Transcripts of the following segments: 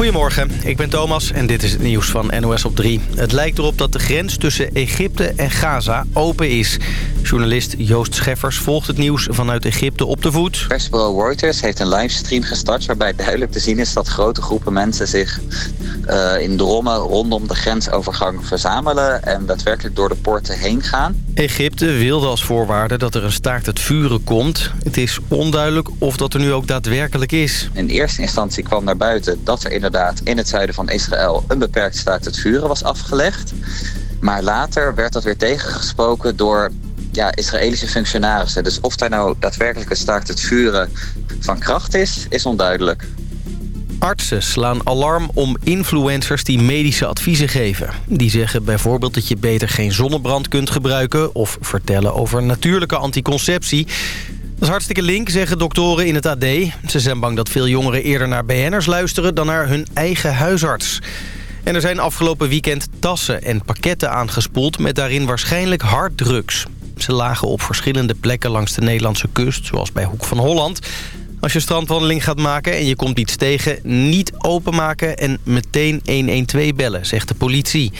Goedemorgen, ik ben Thomas en dit is het nieuws van NOS op 3. Het lijkt erop dat de grens tussen Egypte en Gaza open is. Journalist Joost Scheffers volgt het nieuws vanuit Egypte op de voet. Persbureau Reuters heeft een livestream gestart... waarbij duidelijk te zien is dat grote groepen mensen zich uh, in drommen rondom de grensovergang verzamelen... en daadwerkelijk door de poorten heen gaan. Egypte wilde als voorwaarde dat er een staakt het vuren komt. Het is onduidelijk of dat er nu ook daadwerkelijk is. In eerste instantie kwam naar buiten dat er inderdaad in het zuiden van Israël... een beperkt staakt het vuren was afgelegd. Maar later werd dat weer tegengesproken door ja, Israëlische functionarissen. Dus of daar nou daadwerkelijk een staakt het vuren van kracht is, is onduidelijk. Artsen slaan alarm om influencers die medische adviezen geven. Die zeggen bijvoorbeeld dat je beter geen zonnebrand kunt gebruiken... of vertellen over natuurlijke anticonceptie. Dat is hartstikke link, zeggen doktoren in het AD. Ze zijn bang dat veel jongeren eerder naar BN'ers luisteren... dan naar hun eigen huisarts. En er zijn afgelopen weekend tassen en pakketten aangespoeld... met daarin waarschijnlijk harddrugs. Ze lagen op verschillende plekken langs de Nederlandse kust... zoals bij Hoek van Holland... Als je strandwandeling gaat maken en je komt iets tegen... niet openmaken en meteen 112 bellen, zegt de politie.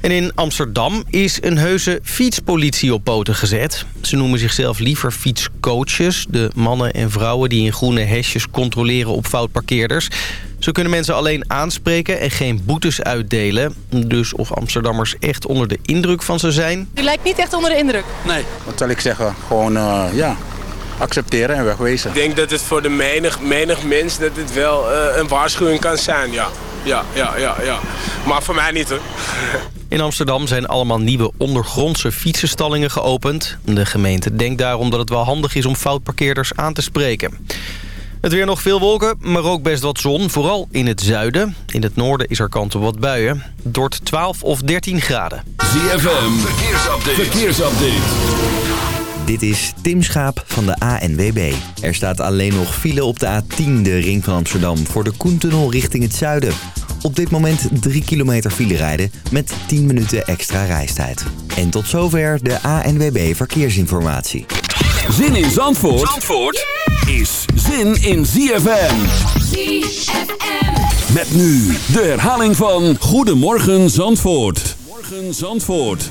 En in Amsterdam is een heuse fietspolitie op poten gezet. Ze noemen zichzelf liever fietscoaches. De mannen en vrouwen die in groene hesjes controleren op foutparkeerders. Ze kunnen mensen alleen aanspreken en geen boetes uitdelen. Dus of Amsterdammers echt onder de indruk van ze zijn... U lijkt niet echt onder de indruk. Nee, wat zal ik zeggen? Gewoon, uh, ja, accepteren en wegwezen. Ik denk dat het voor de menig, menig mens dat het wel uh, een waarschuwing kan zijn, ja. Ja, ja, ja, ja. Maar voor mij niet hoor. In Amsterdam zijn allemaal nieuwe ondergrondse fietsenstallingen geopend. De gemeente denkt daarom dat het wel handig is om foutparkeerders aan te spreken. Het weer nog veel wolken, maar ook best wat zon. Vooral in het zuiden. In het noorden is er kans op wat buien. Door 12 of 13 graden. ZFM, verkeersupdate. verkeersupdate. Dit is Tim Schaap van de ANWB. Er staat alleen nog file op de A10, de ring van Amsterdam... voor de Koentunnel richting het zuiden. Op dit moment 3 kilometer file rijden met 10 minuten extra reistijd. En tot zover de ANWB Verkeersinformatie. Zin in Zandvoort, Zandvoort is zin in ZFM. ZFM. Met nu de herhaling van Goedemorgen Zandvoort. Morgen Zandvoort.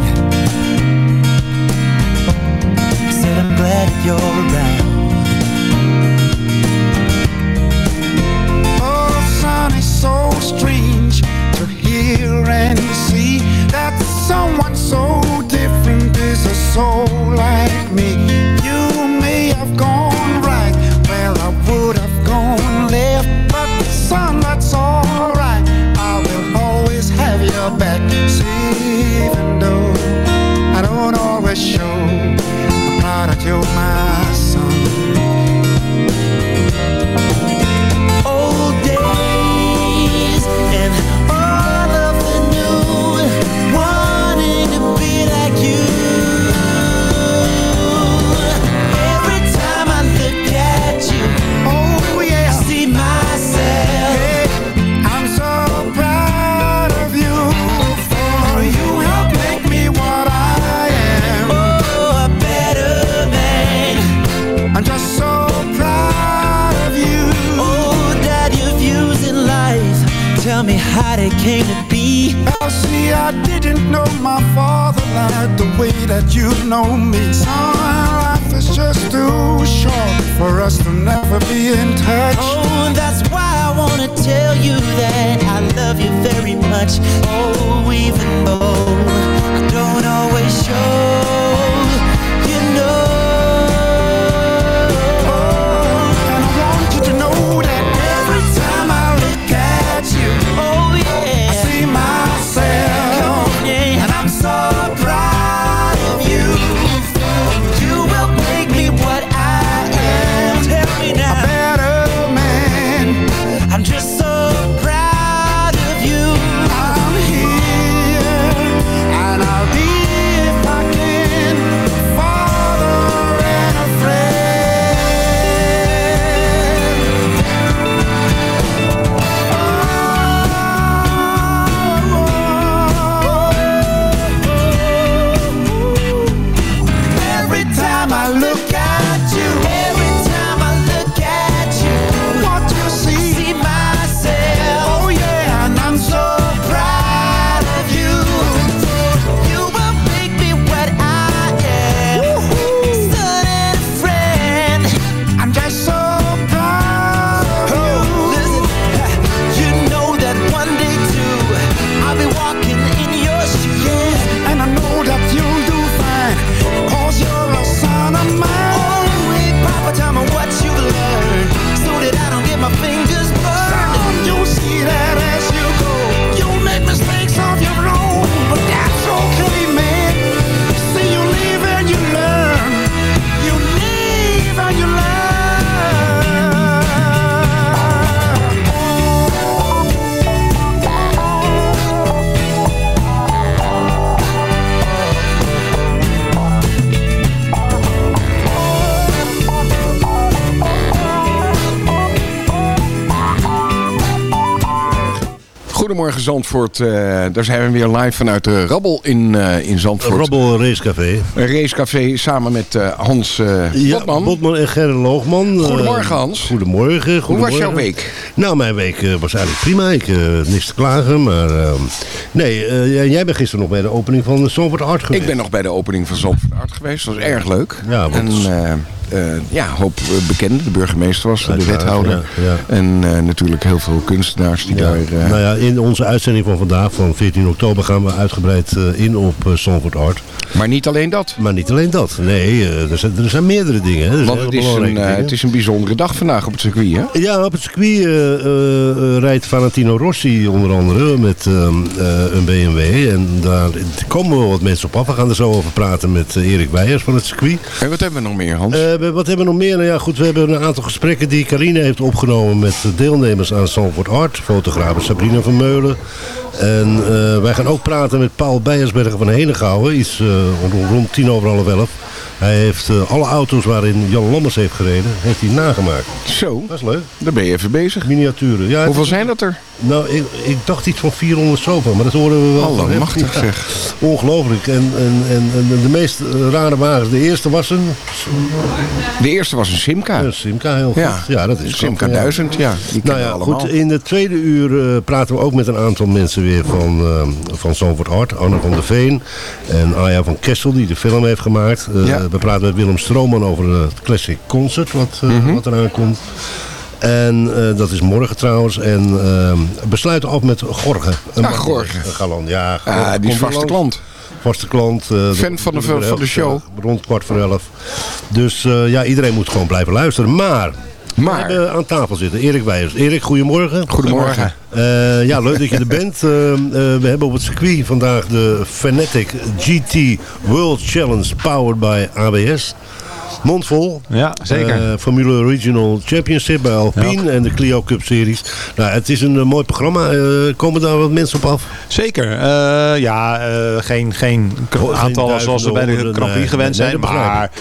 Glad that you're around oh, strange to hear and see that someone so different is a soul like me. You may have gone 就嘛。Goedemorgen Zandvoort. Eh, daar zijn we weer live vanuit de Rabbel in, eh, in Zandvoort. Rabbel Racecafé. Een racecafé samen met eh, Hans uh, ja, Botman. Botman en Gerrit Loogman. Goedemorgen Hans. Goedemorgen, goedemorgen. Hoe was jouw week? Nou, mijn week was eigenlijk prima. Ik niks te klagen. Maar nee, jij bent gisteren nog bij de opening van Zandvoort Art geweest. Ik ben nog bij de opening van Zandvoort Art geweest. Dat was erg leuk. Ja, want... En, uh, ja, een hoop bekenden. De burgemeester was de wethouder. Ja, ja. En uh, natuurlijk heel veel kunstenaars die daar... Nou ja, in onze uitzending van vandaag, van 14 oktober, gaan we uitgebreid in op Zandvoort Art. Maar niet alleen dat. Maar niet alleen dat. Nee, er zijn, er, zijn, meerdere dingen. Hè. Want het is, een, het is een bijzondere dag vandaag op het circuit, hè? Ja, op het circuit rijdt Valentino Rossi onder andere met een BMW. En daar komen wel wat mensen op af. We gaan er zo over praten met Erik Weijers van het circuit. En wat hebben we nog meer, Hans? Wat hebben we nog meer? Nou ja, goed, we hebben een aantal gesprekken die Carine heeft opgenomen met deelnemers aan Zandvoort Art. Fotograaf Sabrina Vermeulen. En uh, wij gaan ook praten met Paul Beiersberger van Henegouwen. Iets rond, rond tien over half elf. Hij heeft uh, alle auto's waarin Jan Lammers heeft gereden, heeft hij nagemaakt. Zo. Dat is leuk. Daar ben je even bezig. Miniaturen. Ja, Hoeveel zijn dat er? Nou, ik, ik, dacht iets van 400 zoveel, maar dat horen we wel. Allemachtig zeg. Ongelooflijk. En, en, en, en, de meest rare wagens. De eerste was een... De eerste was een Simca. Een Simca, heel goed. Ja, ja dat is Simca 1000, ja. Die nou ja, allemaal. goed. In de tweede uur uh, praten we ook met een aantal mensen weer van, uh, van Zandvoort Art. Anne van der Veen en Aya van Kessel, die de film heeft gemaakt. Uh, ja. We praten met Willem Strooman over het Classic Concert, wat, mm Mhm. -hmm. wat eraan komt. En uh, dat is morgen trouwens. En uh, besluiten af met Gorge. Een ah, Gorge. Een galant, ja. Gorge. Ah, die is vaste klant. Vaste klant. Uh, Fan van de, van de show. rond kwart voor elf. Dus ja, iedereen moet gewoon blijven luisteren. Maar... Maar... We hebben aan tafel zitten Erik Weijers. Erik, goedemorgen. Goedemorgen. Uh, ja, leuk dat je er bent. Uh, uh, we hebben op het circuit vandaag de Fanatic GT World Challenge powered by ABS. Mondvol. Ja, zeker. Uh, Formule Regional Championship bij Alpine ja. en de Clio Cup Series. Nou, het is een uh, mooi programma. Uh, komen daar wat mensen op af? Zeker. ja, geen, geen aantallen zoals we bij de Grand Prix gewend zijn. nee, maar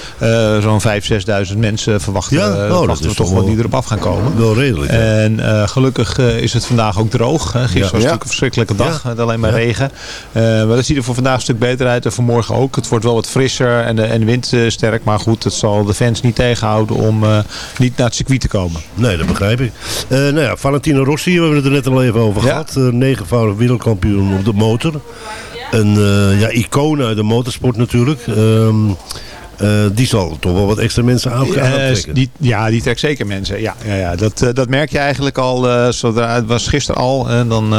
zo'n 5.000, 6.000 mensen verwachten, ja? oh, verwachten we toch wel die erop af gaan komen. Wel redelijk. En gelukkig is het vandaag ook droog. Hè. Gisteren ja. was natuurlijk een verschrikkelijke dag. Met alleen maar regen. maar dat ziet er voor vandaag een stuk beter uit. En voor morgen ook. Het wordt wel wat frisser en de, en de wind sterk. Maar goed, het zal de fans niet tegenhouden om uh, niet naar het circuit te komen. Nee, dat begrijp ik. Uh, nou ja, Valentino Rossi, we hebben het er net al even over ja. gehad. Uh, negenvoudig wereldkampioen op de motor. Een ja, icoon uit de motorsport natuurlijk. Um, uh, die zal toch wel wat extra mensen aan uh, die, Ja, die trekt zeker mensen. Ja, ja, ja. Dat, uh, dat merk je eigenlijk al. zodra, het was gisteren al. En dan,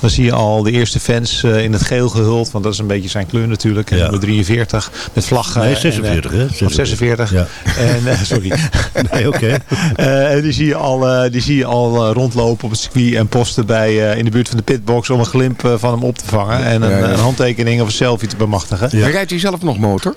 dan zie je al de eerste fans in het geel gehuld. Want dat is een beetje zijn kleur natuurlijk. En ja. 43 met vlaggen. Nee, 46 en, hè? 46. Of 46. Ja. En, sorry. nee, oké. Okay. die zie je al, die zie je al rondlopen op het circuit. En posten bij, in de buurt van de pitbox. Om een glimp van hem op te vangen. En een, een handtekening of een selfie te bemachtigen. Ja. Rijdt hij zelf nog motor?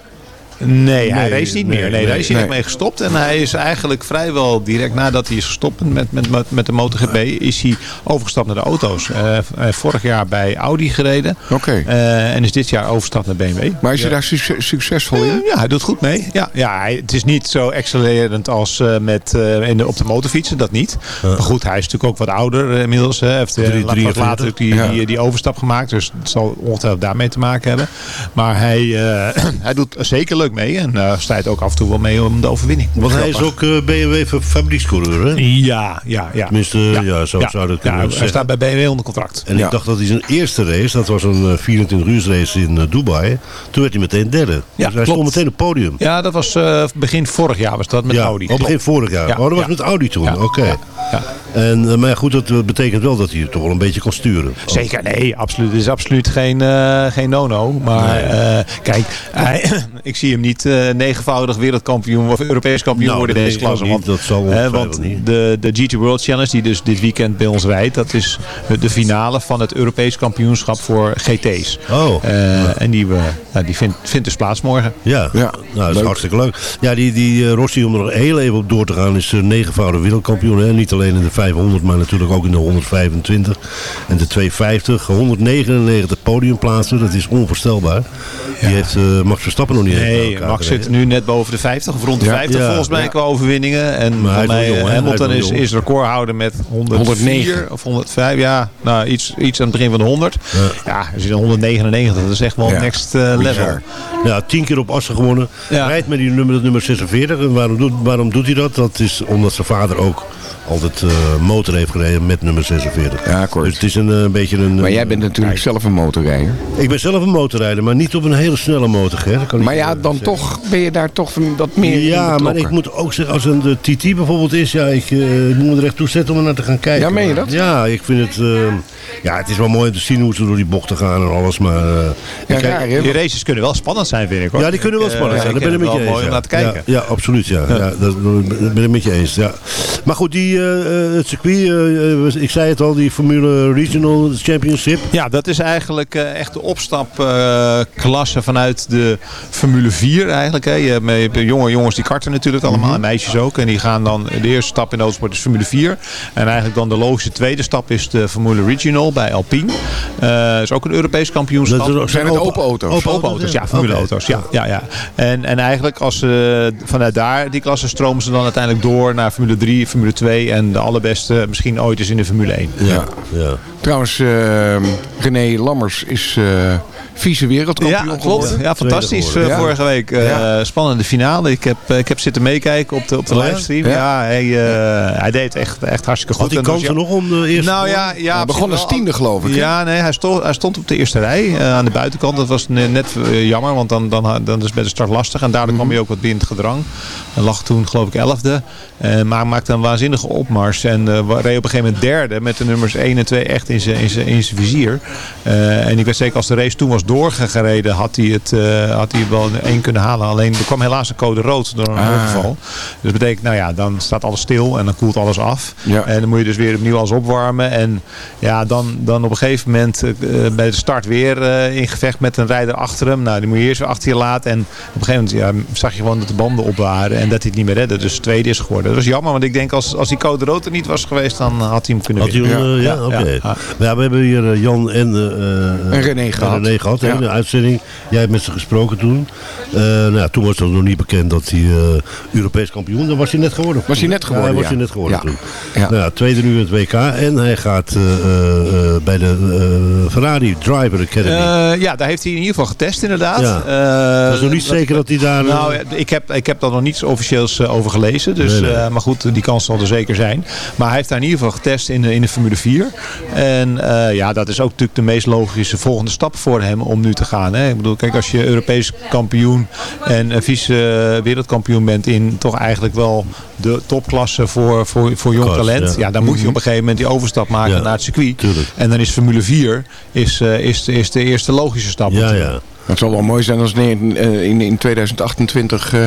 Nee, hij nee, race niet nee, meer. Nee, nee, daar is hij nee. echt mee gestopt. En hij is eigenlijk vrijwel direct nadat hij is gestopt met, met, met, met de MotoGP... is hij overgestapt naar de auto's. Uh, vorig jaar bij Audi gereden. Okay. Uh, en is dit jaar overgestapt naar BMW. Maar is hij ja. daar su succesvol in? ja, hij doet goed mee. Ja, ja hij, het is niet zo accelererend als uh, met, in de, op de motorfietsen. Dat niet. Maar goed, hij is natuurlijk ook wat ouder inmiddels. Hij heeft Drie, drie, wat later die, ja. die, die, overstap gemaakt. Dus het zal ongetwijfeld daarmee te maken hebben. Maar hij, hij doet zeker leuk mee. En strijdt ook af en toe wel mee om de overwinning. Want hij is ook uh, BMW fabriekscoureur, hè? Ja, ja, ja. Tenminste, ja, ja zo ja, zou dat kunnen ja. Hij staat bij BMW onder contract. En ik dacht dat hij zijn eerste race, dat was een 24 uur race in uh, Dubai. Toen werd hij meteen derde. Ja, dus hij stond meteen op het podium. Ja, dat was uh, begin vorig jaar was dat met Audi. Oh, begin vorig jaar. Ja, oh, dat was met Audi toen. Oké. Okay. Ja, en uh, maar goed, dat betekent wel dat hij toch wel een beetje kan sturen. Zeker, nee, absoluut. Het is absoluut geen, uh, geen no-no. Maar nee. uh, kijk, ik zie hem niet negenvoudig wereldkampioen of Europees kampioen nou, worden in deze klasse. Want, dat zal hè, want niet. de, de GT World Challenge, die dus dit weekend bij ons rijdt, dat is de finale van het Europees kampioenschap voor GT's. Oh. Ja. En die, nou, die vindt, vindt dus plaats morgen. Ja, ja. nou, dat is leuk. hartstikke leuk. Ja, die, die Rossi, om er nog heel even op door te gaan, is negenvoudig wereldkampioen. Hè? Niet alleen in de 500, maar natuurlijk ook in de 125 en de 250. 199 podiumplaatsen, dat is onvoorstelbaar. Die heeft eh, Max Verstappen nog niet bij Nee, elkaar Max gereden. zit nu net boven de 50, of rond de Ja. 50 Ja. volgens mij Ja. qua overwinningen. En Maar mij, jong, hè? Hamilton Hij is is, recordhouder met 104 109. of 105. Ja, nou, iets, iets aan het begin van de 100. Ja, hij zit in 199. Dat is echt wel Ja. next eh, level. Ja, tien keer op Assen gewonnen. Ja. Rijdt met die nummer, nummer 46. En waarom doet, waarom doet hij dat? Dat is omdat zijn vader ook altijd eh, motor heeft gereden met nummer 46. Ja, kort. Dus het is een, eh, beetje een... Maar eh, jij bent natuurlijk zelf een motorrijder. Ik ben zelf een motorrijder, maar niet op een hele snelle motor. Hè? Dat kan ik Maar ja, dan zeggen. toch ben je daar toch van dat meer in Ja, maar ik moet ook zeggen, als een de TT bijvoorbeeld is, ja, ik, ik moet me er echt toe zetten om er naar te gaan kijken. Ja, meen je dat? Ja, ik vind het, eh, ja, het is wel mooi om te zien hoe ze door die bochten gaan en alles, maar... eh, Ja, raar? Die races kunnen wel spannend zijn, vind ik. Hoor. ja, die kunnen wel spannend zijn. ik Daar ben ik met het je eens. wel mooi om ja. naar te kijken. Ja, ja, absoluut. Ja. Ja. dat ben ik met je eens. Ja. Maar goed, die, eh, eh, het circuit, eh, ik zei het al, die Formule Regional Championship. Ja, dat is eigenlijk eh, echt de opstapklasse vanuit de Formule 4 eigenlijk. Hè. Je hebt, je hebt jonge jongens die karten natuurlijk allemaal, en meisjes ook. En die gaan dan, de eerste stap in de autosport is Formule 4. En eigenlijk dan de logische tweede stap is de Formule Regional bij Alpine. Eh is ook een Europees kampioenschap. Dat is- Zijn het open auto's? Open Open auto's, ja, formuleauto's. Ja, ja, ja. En, en eigenlijk als ze vanuit daar, die klasse, stromen ze dan uiteindelijk door naar Formule 3, Formule 2 en de allerbeste misschien ooit is in de Formule 1. Ja. ja. Trouwens, eh, René Lammers is eh vice wereldkampioen Ja, klopt. geworden. Ja, fantastisch eh, vorige week. Eh, Ja. Spannende finale. Ik heb, ik heb zitten meekijken op de, op de Oh livestream. Ja. Ja, hij, eh, hij deed echt, echt hartstikke goed. Had hij kansen ja- nog om de eerste Nou ja, ja Hij begon als tiende, geloof ik. Ja, nee, hij stond, hij stond op de eerste rij aan de buitenkant. Dat was ne- net jammer, want dan, dan, dan is het bij de start lastig. En daardoor kwam hij ook wat binnen het gedrang. En lag toen geloof ik elfde. Eh, maar maakte een waanzinnige opmars. En eh, reed op een gegeven moment derde met de nummers 1 en 2 echt in zijn in zijn- in zijn vizier. Eh, en ik weet zeker als de race toen was doorgereden had hij het eh, had hij wel een 1 kunnen halen. Alleen er kwam helaas een code rood door een Ah. ongeval. Dus dat betekent, nou ja, dan staat alles stil en dan koelt alles af. Ja. En dan moet je dus weer opnieuw alles opwarmen. En ja, dan, dan op een gegeven moment bij de start weer in gevecht met een rijder achter hem. Nou, die moet je eerst weer achter je laten. En op een gegeven moment ja, zag je gewoon dat de banden op waren en dat hij het niet meer redde. Dus tweede is geworden. Dat was jammer, want ik denk als, als die code rood er niet was geweest, dan had hij hem kunnen Had hij winnen. hem, eh, ja, Ja, oké. ja, ja. Ja, we hebben hier eh, Jan en, eh, eh, En René gehad. René gehad hè, de uitzending. Jij hebt met ze gesproken toen. Eh, nou, ja, toen was het nog niet bekend dat hij eh, Europees kampioen, dan was hij net geworden. Was hij net geworden, Ja, hij was hij net geworden Ja. toen. Ja. Nou, ja, tweede nu in het WK en hij gaat eh, eh, eh, bij de eh, Ferrari Driver Academy. Eh, ja, daar heeft hij in ieder geval getest inderdaad. Ja. Eh, Het was nog niet dat- zeker dat hij daar... Nou, ik heb, ik heb daar nog niets officieels over gelezen. Dus, Nee, nee. eh, maar goed, die kans zal er zeker zijn. Maar hij heeft daar in ieder geval getest in de, in de Formule 4. En eh, ja, dat is ook natuurlijk de meest logische volgende stap voor hem om nu te gaan. Hè. Ik bedoel, kijk, als je Europees kampioen en eh, vice wereldkampioen bent in toch eigenlijk wel de topklasse voor, voor, voor jong talent. ja. Ja. dan moet je op een gegeven moment die overstap maken Ja, naar het circuit. tuurlijk. En dan is Formule 4 is, eh, is, is de eerste logische stap. ja, ja. Het zal wel mooi zijn als in, eh, in, in 2028 eh,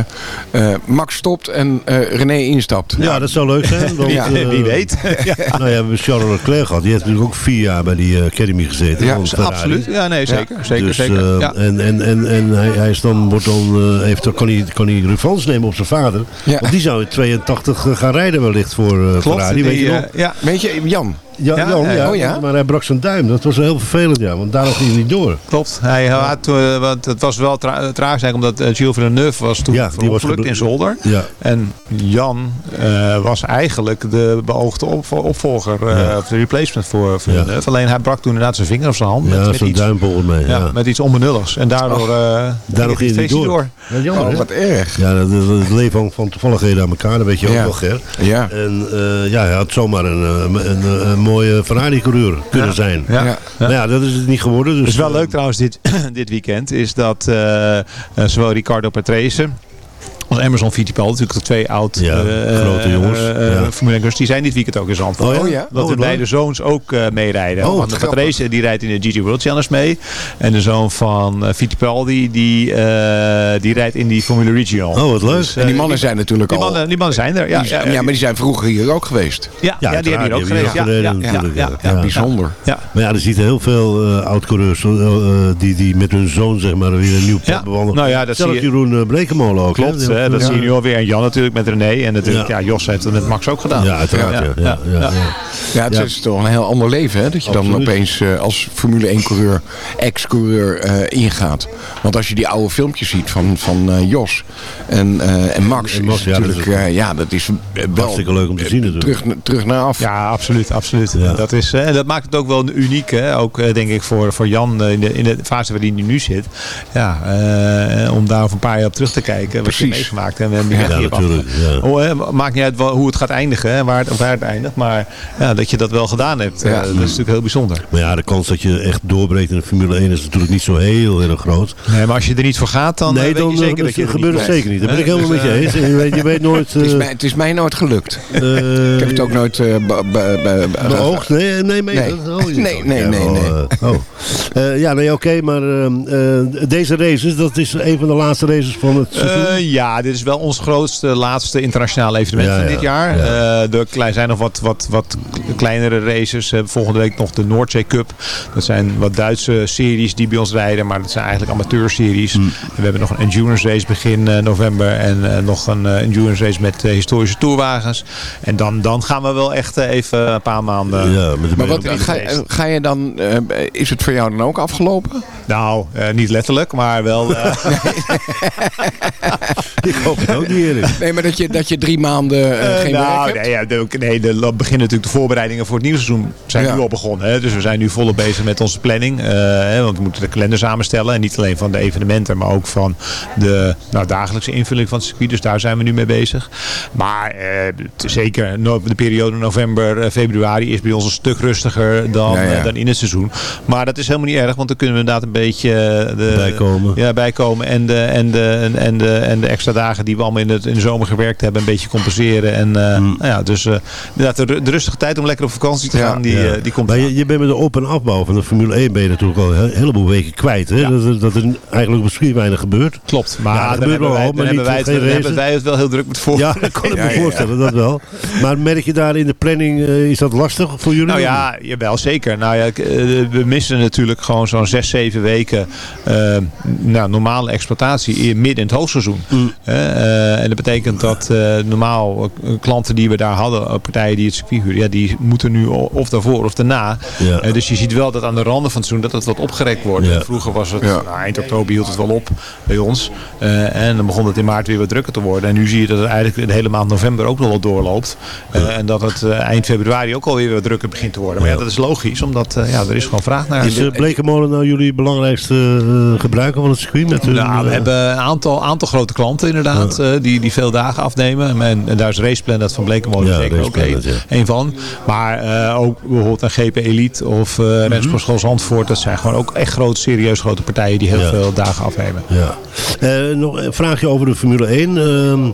eh, Max stopt en eh, René instapt. Ja, dat zou leuk zijn. Want, Ja, eh, Wie weet. ja. Nou ja, we hebben Charles Leclerc gehad. Die heeft natuurlijk ook vier jaar bij die eh, Academy gezeten. Ja. Absoluut. Ja, nee, zeker. Zeker, dus, zeker. ja. En, en, en, en hij, hij is dan, wordt dan, eh, heeft, kan, hij, kan hij revanche nemen op zijn vader. Ja. Want die zou in 82 gaan rijden wellicht voor eh, Klopt. Ferrari. Weet die, je nog? ja. Weet je, Jan, Ja, ja, Jan, ja. ja, Oh ja? maar hij brak zijn duim. Dat was heel vervelend, ja. Want daarom ging hij niet door. Klopt. Hij had, eh, want het was wel tra traag zijn omdat uh, Gilles Villeneuve was toen Ja, die was verongelukt in Zolder. Ja. En Jan eh, was eigenlijk de beoogde op opvolger, eh, Ja. of de replacement voor Villeneuve. Alleen hij brak toen inderdaad zijn vinger of zijn hand Ja, met, met, zijn iets, duim volgens mij. Ja, ja, met iets onbenulligs. En daardoor, eh Daarom ging hij niet feestje door. Ja, jammer, oh, wat erg. Ja, dat- dat- het leven hangt van toevalligheden aan elkaar. Dat weet je ook Ja. wel, Ger. Ja. En eh, ja, hij had zomaar een, eh, een, een, een mooie Ferrari-coureur kunnen zijn. Ja. Ja. Nou ja, dat is het niet geworden. Dus, Het is wel eh, leuk trouwens dit, dit weekend. Is dat eh, eh, zowel Ricardo Patrese als Emerson Fittipaldi, natuurlijk de twee oud Ja, eh, grote jongens, eh, eh, ja. Formule 1 die zijn dit weekend ook in Zandvoort. Oh ja? Oh? Dat Oh, de beide zoons ook eh, meerijden. Oh, Want de Patrese die rijdt in de GG World Challenge mee. En de zoon van Fittipaldi die, eh, die rijdt in die Formule Regional. Oh, wat leuk. Dus, En die mannen zijn natuurlijk die al... mannen, die mannen zijn er. Ja, die- ja, maar die zijn vroeger hier ook geweest. ja, ja, die hebben hier ook die Ja, ja, hier ook ja, gereden ja, natuurlijk, ja, ja. ja. Bijzonder. Ja. Maar ja, er zitten heel veel eh oud-coureurs die, die met hun zoon zeg maar, weer een nieuw pad Ja, bewandelen. nou ja, dat Zelfs zie je- Jeroen uh, Blekemolen ook. Klopt, Hè? Dat Ja. zie je nu alweer. En Jan natuurlijk met René. En natuurlijk, ja. Jos heeft het met Max ook gedaan. Ja, uiteraard. Ja, ja, ja, ja. Ja, het Ja. is toch een heel ander leven, hè? Dat je dan opeens eh, als Formule 1-coureur, ex-coureur eh, ingaat. Want als je die oude filmpjes ziet van, van eh, Jos en, eh, en Max, En Max, is ja, dat natuurlijk, is- eh, ja, dat is wel Hartstikke leuk om te zien natuurlijk. terug, terug naar af. Ja, absoluut. absoluut. Ja. Dat, is, en dat maakt het ook wel uniek. Hè? Ook denk ik voor, voor Jan in de, in de fase waarin hij nu zit. Ja, eh, om daar over een paar jaar op terug te kijken. Precies. Meegemaakt hebt. En wie Ja, je hebt natuurlijk, ja. Oh, maakt niet uit hoe het gaat eindigen. Hè? Waar, het, waar het eindigt. Maar ja, dat je dat wel gedaan hebt. eh, Ja. dat is natuurlijk heel bijzonder. Maar ja, de kans dat je echt doorbreekt in de Formule 1 is natuurlijk niet zo heel erg groot. Nee, maar als je er niet voor gaat, dan eh, nee, weet dan je zeker eh, dat je er gebeurt niet het zeker niet. Dat ben ik helemaal Dus, met je eens. Je weet, je weet nooit... Het, is mij, het is mij nooit gelukt. eh, Ik heb het ook nooit eh, be- Beoogd? Nee, nee, nee. Nee. dat- oh, Nee, nee, ja, nee, nee. oh. Eh, ja, nee, oké, maar ehm, eh, deze races, dat is een van de laatste races van het seizoen. Eh, ja, dit is wel ons grootste, laatste internationale evenement Ja, van ja. dit jaar. Ja. Eh, er zijn nog wat, wat, wat kleinere races. Eh, volgende week nog de Noordzee Cup. Dat zijn wat Duitse series die bij ons rijden. Maar dat zijn eigenlijk amateurseries. En we hebben nog een endurance race begin eh, november. En eh, nog een eh, endurance race met historische tourwagens. En dan, dan gaan we wel echt even een paar maanden... ja, met de Maar wat, ga, ga je dan, eh, is het voor jou dan ook afgelopen? Nou, eh, niet letterlijk, maar wel... eh, Ik hoop het ook niet, Erik. Nee, maar dat je, dat je drie maanden eh, Eh, geen nou, werk hebt? nee, ja, de, nee, de, dan beginnen natuurlijk de voorbereidingen voor het nieuwe seizoen zijn Ja. nu al begonnen. Hè? Dus we zijn nu volop bezig met onze planning. eh, hè, want we moeten de kalender samenstellen. En niet alleen van de evenementen, maar ook van de nou, dagelijkse invulling van het circuit. Dus daar zijn we nu mee bezig. Maar eh, zeker de periode november, februari is bij ons een stuk rustiger dan, Ja, ja. dan in het seizoen. Maar dat is helemaal niet erg, want dan kunnen we inderdaad een beetje de, Bijkomen. Ja, bijkomen. En de, en, de, en, en de, en de extra dagen die we allemaal in, het, in de zomer gewerkt hebben, een beetje compenseren. En eh, nou ja, dus eh, inderdaad, de, de rustige tijd om lekker op vakantie te gaan, die, eh, die komt maar je, je bent met de op- en afbouw van de Formule 1 ben je natuurlijk al een heleboel weken kwijt. Hè? Dat, er- dat er eigenlijk misschien weinig gebeurt. Klopt, maar gebeurt hebben wel, wij, maar hebben, niet wij het, geen dan races. hebben wij het wel heel druk met voor. Ja, dat kan ik me voorstellen, dat wel. Maar merk je daar in de planning, is dat lastig voor jullie? Nou ja, jawel, zeker. Nou ja, we missen natuurlijk gewoon zo'n zes, zeven weken nou, normale exploitatie in- midden in het hoogseizoen. Mm. Eh, en dat betekent dat eh, normaal eh, klanten die we daar hadden, partijen die het circuit huren, ja, die moeten nu of daarvoor of daarna. Ja. Eh, dus je ziet wel dat aan de randen van het seizoen dat het wat opgerekt wordt. Ja. Vroeger was het, Ja. nou, eind oktober hield het wel op bij ons. Eh, en dan begon het in maart weer wat drukker te worden. En nu zie je dat het eigenlijk de hele maand november ook nog wel doorloopt. Eh, en dat het eind februari ook alweer wat drukker begint te worden. Maar ja, dat is logisch, omdat eh, ja, er is gewoon vraag naar. Is uh, Blekenmolen nou jullie belangrijkste gebruiker van het circuit? Met hun, Nou, we hebben een aantal, aantal grote klanten inderdaad, eh, die, die veel dagen afnemen. En, en daar is Raceplanet van Blekenmolen Ja, zeker ook een, van. Maar eh, ook bijvoorbeeld een GP Elite of uh, Rensportschool Zandvoort. Dat zijn gewoon ook echt grote, serieus grote partijen die heel veel dagen afnemen. Ja. Eh, nog een vraagje over de Formule 1. Ehm,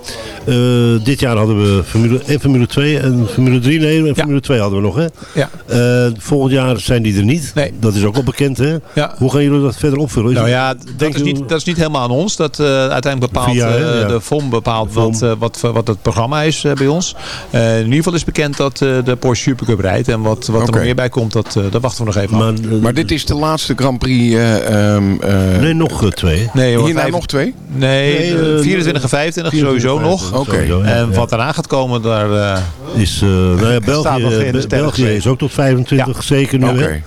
eh, dit jaar hadden we Formule 1, Formule 2 en Formule 3. Nee, en Formule 2 hadden we nog. Hè? Ja. Eh, volgend jaar zijn die er niet. Nee. Dat is ook al bekend. Hè? Ja. Hoe gaan jullie dat verder opvullen? Is Nou ja, dat denk is, niet, dat is niet helemaal aan ons. Dat eh, uiteindelijk bepaalt Via, eh, ja. de FOM bepaalt FOM. Wat, eh, wat, wat het programma is eh, bij ons. Eh, in ieder geval is bekend dat eh, de Porsche Supercup rijdt. En wat, wat er nog meer bij komt, dat, eh, dat wachten we nog even maar, af. eh, Maar dit is de laatste Grand Prix. eh, ehm, eh, nee, nog eh, twee. Nee, hoor, hierna vijf- nog twee? Nee, Nee, eh, eh, 24 en 25 sowieso nog. Oké. En wat daarna gaat komen, daar... eh, Is, eh, nou ja, België, nog in de Be- sterren België is ook tot 25 zeker nu. Oké.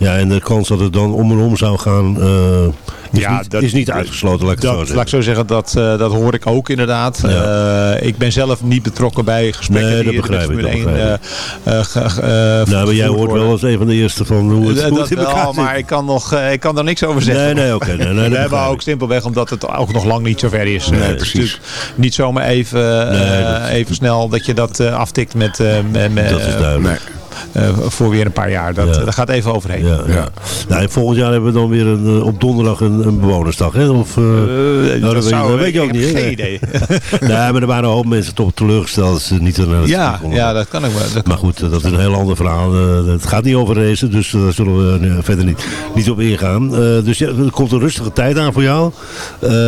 Ja, en de kans dat het dan om en om zou gaan, eh, is, Ja, niet, dat- is niet uitgesloten, laat ik zo dat, zeggen. laat ik zo zeggen, dat, eh, dat hoor ik ook inderdaad. Eh, ik ben zelf niet betrokken bij gesprekken Nee, dat die begrijp in de ik, Formule dat 1 begrijp eh, eh, ge- ge- eh, nou, maar jij hoort worden. wel als een van de eerste van hoe het, het in elkaar wel, zit. maar ik kan, nog, eh, ik kan daar niks over zeggen. Nee, nee, oké. nee, nee, dat we hebben ook simpelweg omdat het ook nog lang niet zover is. Nee, Eh, het is precies. natuurlijk niet zomaar even, eh, Nee, dat- even snel dat je dat aftikt met, eh, met, met, Dat is duidelijk. Eh, voor weer een paar jaar. Dat, dat gaat even overheen. Ja, ja. Ja. Nou, en volgend jaar hebben we dan weer een, eh, op donderdag een, een bewonersdag, hè? Of, eh, nou, dat, weet, zou- dat weet je ook ik niet, heb hè? geen idee. nee, maar er waren een hoop mensen toch teleurgesteld dat ze niet naar het ja, konden. ja, dat kan ik wel. Dat Maar goed, dat is een heel ander verhaal. Het gaat niet over racen, dus daar zullen we verder niet, niet op ingaan. Dus ja, er komt een rustige tijd aan voor jou.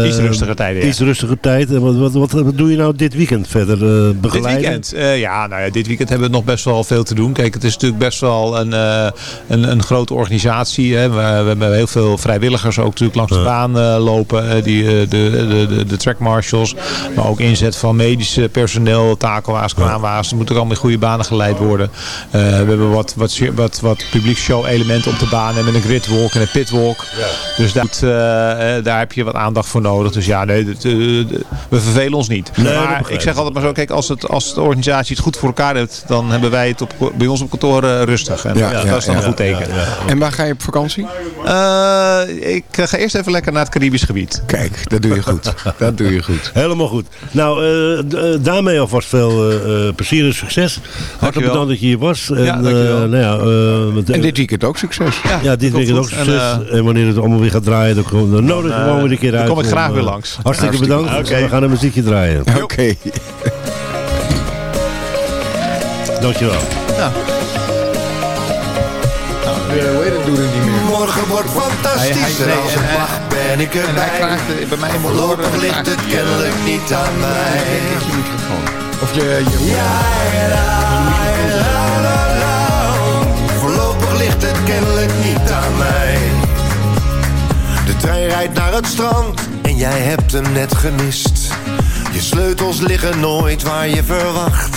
Iets rustige tijden, ja. Iets rustige tijd. En wat, wat, wat, wat doe je nou dit weekend verder? Eh, Dit begeleiden? weekend? Ja, nou ja, dit weekend hebben we nog best wel veel te doen. Kijk, het is natuurlijk best wel een, uh, een, een, grote organisatie. Hè. We, we, hebben heel veel vrijwilligers ook natuurlijk langs de baan uh, lopen. die, de, de, de, de track marshals. Maar ook inzet van medisch personeel, takelwaars, kraanwaars. Het moet ook allemaal in goede banen geleid worden. we hebben wat, wat, wat, wat publieksshow elementen op de baan. En met een gridwalk en een pitwalk. Ja. Dus daar, daar heb je wat aandacht voor nodig. Dus ja, nee, we vervelen ons niet. Nee, maar ik zeg altijd maar zo, kijk, als, het, als de organisatie het goed voor elkaar heeft, dan hebben wij het op, bij ons op kantoor uh, rustig. En ja, dat is dan een goed teken. En waar ga je op vakantie? Uh, ik ga eerst even lekker naar het Caribisch gebied. Kijk, dat doe je goed. dat doe je goed. Helemaal goed. Nou, uh, daarmee alvast veel plezier en succes. Hartelijk bedankt dat je hier was. En, ja, nou ja, en dit weekend ook succes. Ja, dit weekend ook succes. En, en, wanneer het allemaal weer gaat draaien, dan, dan nodig gewoon weer een keer uit. Dan kom ik graag weer langs. Hartstikke bedankt. Okay. We gaan een muziekje draaien. Oké. Okay. Dankjewel. Ja. Weet het, doe het niet meer. Morgen wordt fantastisch hij, hij, nee, als het mag ben ik erbij. En hij klaagt bij mij in Voorlopig ligt het kennelijk niet aan mij. Je microfoon. Of je... je ja, la, la, la, Voorlopig ligt het kennelijk niet aan mij. De trein rijdt naar het strand en jij hebt hem net gemist. Je sleutels liggen nooit waar je verwacht.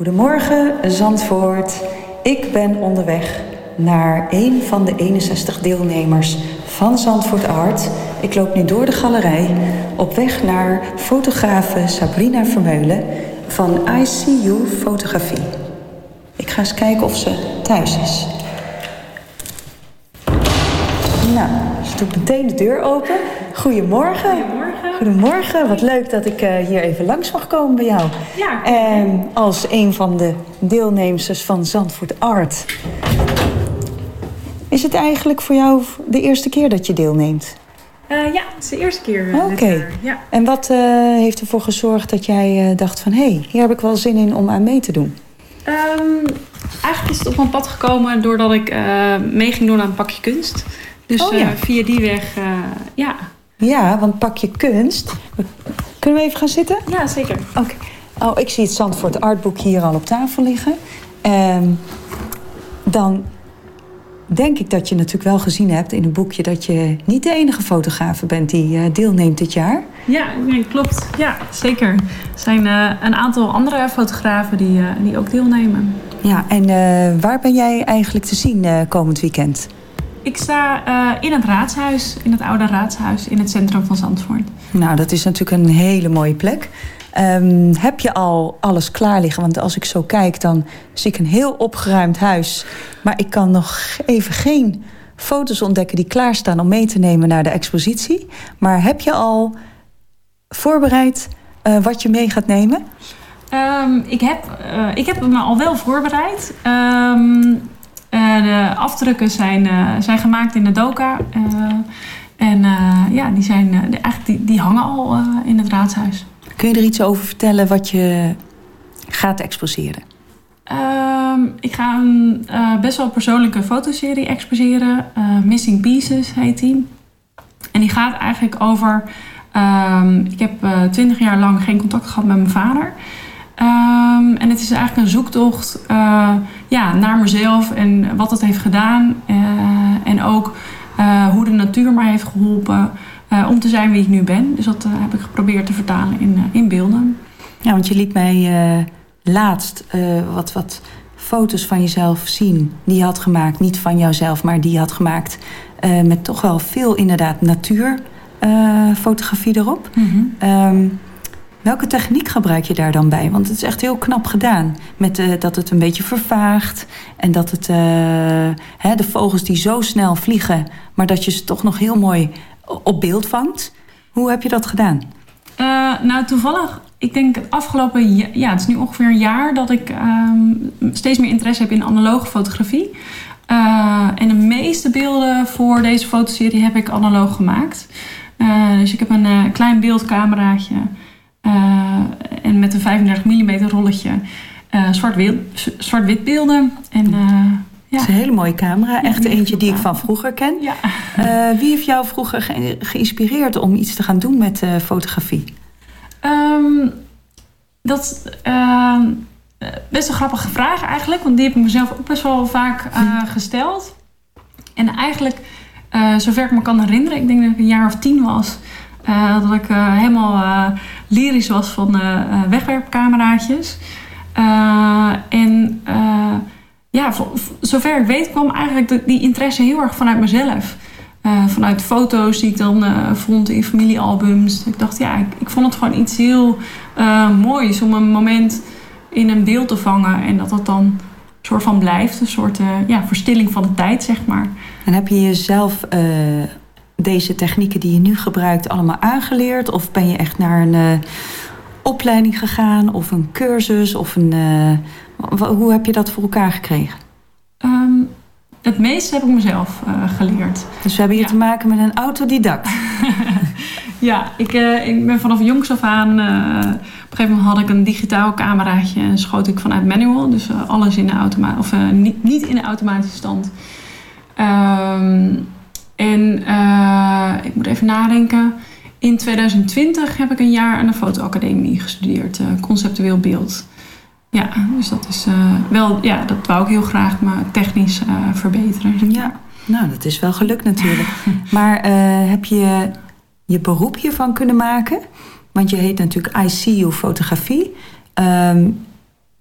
Goedemorgen, Zandvoort. Ik ben onderweg naar een van de 61 deelnemers van Zandvoort Art. Ik loop nu door de galerij op weg naar fotografe Sabrina Vermeulen van ICU Fotografie. Ik ga eens kijken of ze thuis is. Ze doet meteen de deur open. Goedemorgen. Goedemorgen. Goedemorgen. Wat leuk dat ik uh, hier even langs mag komen bij jou. Ja. En als een van de deelnemers van Zandvoort Art. Is het eigenlijk voor jou de eerste keer dat je deelneemt? Uh, ja, het is de eerste keer. Uh, Oké. Ja. En wat heeft ervoor gezorgd dat jij dacht van... hé, hey, hier heb ik wel zin in om aan mee te doen? Um, eigenlijk is het op mijn pad gekomen doordat ik mee ging doen aan een pakje kunst. Dus oh, ja. via die weg, ja. Ja, want pakje kunst. Kunnen we even gaan zitten? Ja, zeker. Oké. Oh, ik zie het Zandvoort Artboek hier al op tafel liggen. Um, dan denk ik dat je natuurlijk wel gezien hebt in het boekje... dat je niet de enige fotograaf bent die uh, deelneemt dit jaar. Ja, nee, klopt. Ja, zeker. Er zijn uh, een aantal andere fotografen die, uh, die ook deelnemen. Ja, en waar ben jij eigenlijk te zien komend weekend? Ik sta in het raadshuis, in het oude raadshuis... in het centrum van Zandvoort. Nou, dat is natuurlijk een hele mooie plek. Ehm, heb je al alles klaar liggen? Want als ik zo kijk, dan zie ik een heel opgeruimd huis. Maar ik kan nog even geen foto's ontdekken die klaarstaan om mee te nemen naar de expositie. Maar heb je al voorbereid uh, wat je mee gaat nemen? Um, ik, heb, uh, ik heb me al wel voorbereid. Um, uh, de afdrukken zijn, zijn gemaakt in de doka. en ja, die, zijn, eigenlijk die, die hangen al in het raadshuis. Kun je er iets over vertellen wat je gaat exposeren? Um, ik ga een best wel persoonlijke fotoserie exposeren. Missing Pieces heet die. En die gaat eigenlijk over Um, ik heb uh, twintig jaar lang geen contact gehad met mijn vader. Um, en het is eigenlijk een zoektocht uh, ja, naar mezelf en wat het heeft gedaan. Uh, en ook hoe de natuur mij heeft geholpen om te zijn wie ik nu ben. Dus dat heb ik geprobeerd te vertalen in, in beelden. Ja, want je liet mij laatst wat, wat foto's van jezelf zien die je had gemaakt. Niet van jouzelf, maar die je had gemaakt met toch wel veel inderdaad natuur uh, fotografie erop. Mm um, welke techniek gebruik je daar dan bij? Want het is echt heel knap gedaan. Met uh, dat het een beetje vervaagt. En dat het uh, hè, de vogels die zo snel vliegen... maar dat je ze toch nog heel mooi op beeld vangt. Hoe heb je dat gedaan? nou, toevallig, ik denk het afgelopen ja, het is nu ongeveer een jaar... dat ik um, steeds meer interesse heb in analoge fotografie. en de meeste beelden voor deze fotoserie heb ik analoog gemaakt... Dus ik heb een klein beeldcameraatje en met een 35 mm rolletje zwart-wit zwart beelden. En, ja. Het is een hele mooie camera. Echt eentje die ik van vroeger ken. Ja. wie heeft jou vroeger ge geïnspireerd om iets te gaan doen met fotografie? Um, dat is ehm, best een grappige vraag eigenlijk. Want die heb ik mezelf ook best wel vaak gesteld. En eigenlijk uh, zover ik me kan herinneren, ik denk dat ik een jaar of tien was, uh, dat ik uh, helemaal lyrisch was van wegwerpcameraatjes. en ja, zover ik weet kwam eigenlijk die interesse heel erg vanuit mezelf. vanuit foto's die ik dan vond in familiealbums. Ik dacht, ja, ik, ik vond het gewoon iets heel moois om een moment in een beeld te vangen. En dat dat dan soort van blijft. Een soort uh, ja, verstilling van de tijd, zeg maar. En heb je jezelf uh, deze technieken die je nu gebruikt allemaal aangeleerd? Of ben je echt naar een uh, opleiding gegaan? Of een cursus? Of een, hoe heb je dat voor elkaar gekregen? Um, het meeste heb ik mezelf geleerd. Dus we hebben hier ja. te maken met een autodidact. ja, ik, ik ben vanaf jongs af aan op een gegeven moment had ik een digitaal cameraatje en schoot ik vanuit manual. Dus alles in de automaat of niet, niet in de automatische stand. Um, en uh, ik moet even nadenken. In 2020 heb ik een jaar aan de fotoacademie gestudeerd, conceptueel beeld. Ja, dus dat is wel, ja, dat wou ik heel graag, maar technisch verbeteren. Ja, nou, dat is wel gelukt natuurlijk. maar heb je je beroep hiervan kunnen maken? Want je heet natuurlijk ICU fotografie. Um,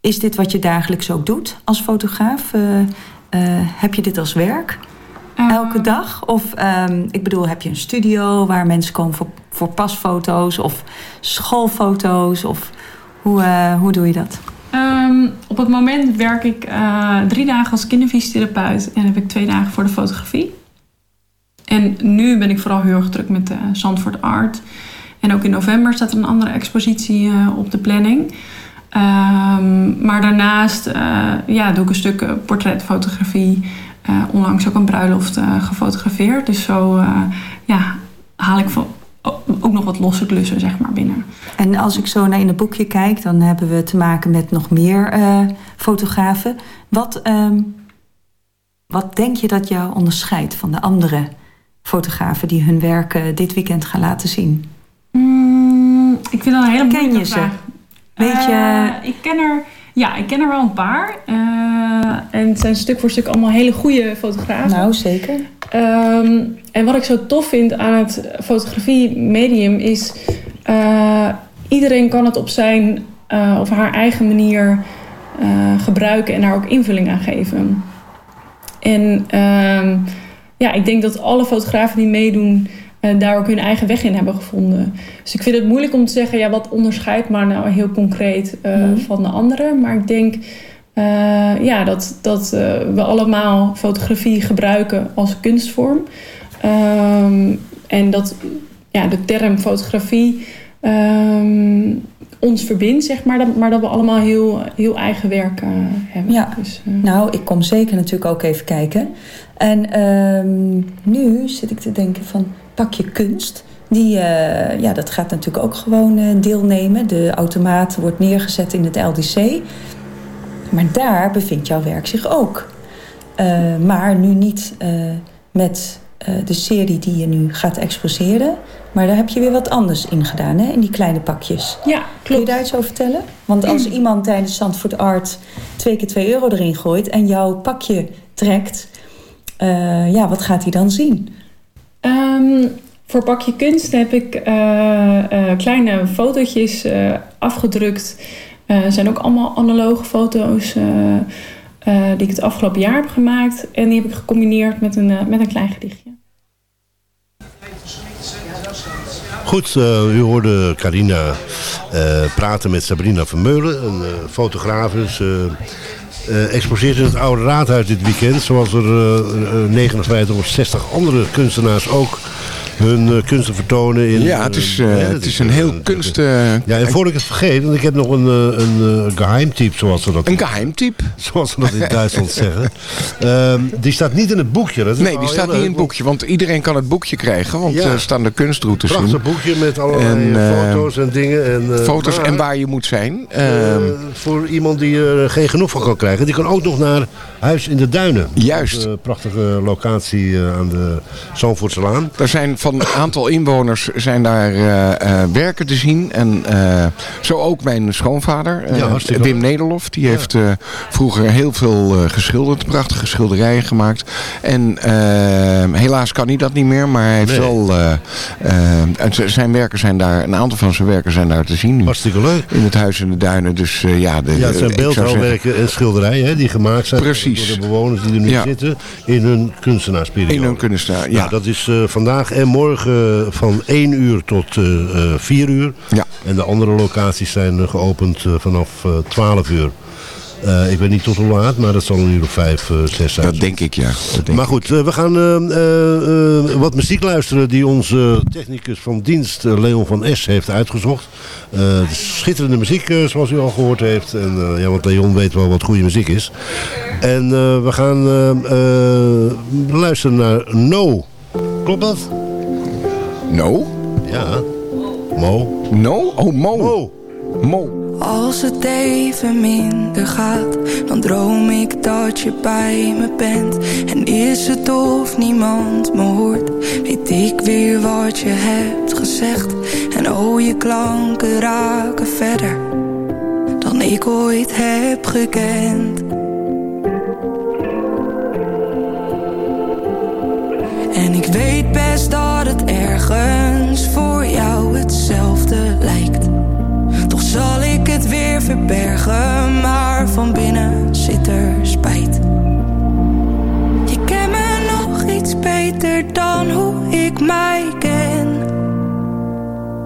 is dit wat je dagelijks ook doet als fotograaf? Heb je dit als werk? Uh, Elke dag? Of um, ik bedoel, heb je een studio waar mensen komen voor, voor pasfoto's of schoolfoto's? Of hoe, hoe doe je dat? Um, op het moment werk ik drie dagen als kinderfysiotherapeut en heb ik twee dagen voor de fotografie. En nu ben ik vooral heel erg druk met Zandvoort Art. En ook in november staat er een andere expositie op de planning. Um, maar daarnaast uh, ja, doe ik een stuk eh, portretfotografie. Uh, onlangs ook een bruiloft gefotografeerd. Dus zo ja, haal ik van, ook nog wat losse klussen zeg maar, binnen. En als ik zo naar in het boekje kijk, dan hebben we te maken met nog meer fotografen. Wat, um, wat denk je dat jou onderscheidt van de andere fotografen die hun werk dit weekend gaan laten zien? Mm, ik vind dat een hele Ken je ze? Weet je... Uh, ik ken er... Ja, ik ken er wel een paar. Uh, en het zijn stuk voor stuk allemaal hele goede fotografen. Nou, zeker. Um, en wat ik zo tof vind aan het fotografie-medium is... Uh, iedereen kan het op zijn of haar eigen manier gebruiken en daar ook invulling aan geven. En ehm, ja, ik denk dat alle fotografen die meedoen en daar ook hun eigen weg in hebben gevonden. Dus ik vind het moeilijk om te zeggen, ja, wat onderscheidt maar nou heel concreet eh, Mhm. van de anderen. Maar ik denk eh, ja, dat, dat eh, we allemaal fotografie gebruiken als kunstvorm. Ehm, en dat ja, de term fotografie ehm, ons verbindt, zeg maar. Dat, maar dat we allemaal heel, heel eigen werk hebben. Ja, Dus, nou, ik kom zeker natuurlijk ook even kijken. En ehm, nu zit ik te denken van, pak je kunst. Die, eh, ja, dat gaat natuurlijk ook gewoon eh, deelnemen. De automaat wordt neergezet in het LDC. Maar daar bevindt jouw werk zich ook. Eh, maar nu niet met de serie die je nu gaat exposeren. Maar daar heb je weer wat anders in gedaan, hè? In die kleine pakjes. Ja, Kun je daar iets over vertellen? Want als iemand tijdens Zandvoort Art twee keer 2 euro erin gooit... en jouw pakje trekt, ja, wat gaat hij dan zien? Ehm, voor Pakje Kunst heb ik eh, eh, kleine fotootjes eh, afgedrukt. Het zijn ook allemaal analoge foto's die ik het afgelopen jaar heb gemaakt. En die heb ik gecombineerd met een, met een klein gedichtje. Goed, u hoorde Carina praten met Sabrina Vermeulen, een fotograaf. Dus, eh, exposeert in het Oude Raadhuis dit weekend. Zoals er eh, eh, 59 of 60 andere kunstenaars ook hun eh, kunsten vertonen. In, Ja, het is, eh, eh, ja, het is een heel kunst... Ja, en voor ik het vergeet, want ik heb nog een, een eh, geheimtype, zoals ze dat... Een geheimtype? Zoals ze dat in Duitsland zeggen. Ehm, die staat niet in het boekje. Dat is Nee, die staat niet leuk, in het boekje, want iedereen kan het boekje krijgen, want er staan de kunstroutes in. Prachtig boekje met allerlei En, foto's en dingen. En, Foto's en waar je moet zijn. eh, Ehm, voor iemand die er geen genoeg van kan krijgen. Die kan ook nog naar Huis in de Duinen. Juist. Een prachtige locatie aan de Zandvoortselaan. Er zijn van een aantal inwoners zijn daar eh, eh, werken te zien. En eh, zo ook mijn schoonvader, Ja, Wim. Nederlof. Die heeft vroeger heel veel geschilderd, prachtige schilderijen gemaakt. En eh, helaas kan hij dat niet meer, maar hij heeft Nee. wel... zijn werken zijn daar, een aantal van zijn werken zijn daar te zien nu. Hartstikke leuk. In het Huis in de Duinen. Dus ja, de, Ja, het zijn beeldhouwwerken en schilderijen hè, die gemaakt zijn Precies. door de bewoners die er nu Ja. zitten in hun kunstenaarsperiode. In hun kunstenaar, ja. Nou, dat is vandaag en morgen van 1 uur tot eh, eh, 4 uur. Ja. En de andere locaties zijn eh, geopend eh, vanaf eh, 12 uur. Eh, ik weet niet tot hoe laat, maar dat zal een uur of 5, 6 zijn. Dat denk ik, ja. Denk Maar goed, eh, we gaan eh, eh, eh, wat muziek luisteren die onze technicus van dienst, eh, Leon van S, heeft uitgezocht. Eh, schitterende muziek, eh, zoals u al gehoord heeft. En, eh, ja, want Leon weet wel wat goede muziek is. En eh, we gaan eh, eh, luisteren naar No. Klopt dat? No? Ja. Mo. No? Oh, Mo. Mo. Mo. Als het even minder gaat, dan droom ik dat je bij me bent. En is het of niemand me hoort, weet ik weer wat je hebt gezegd. En oh, je klanken raken verder dan ik ooit heb gekend. En ik weet best dat het ergens voor jou hetzelfde lijkt. Toch zal ik het weer verbergen, maar van binnen zit er spijt. Je kent me nog iets beter dan hoe ik mij ken.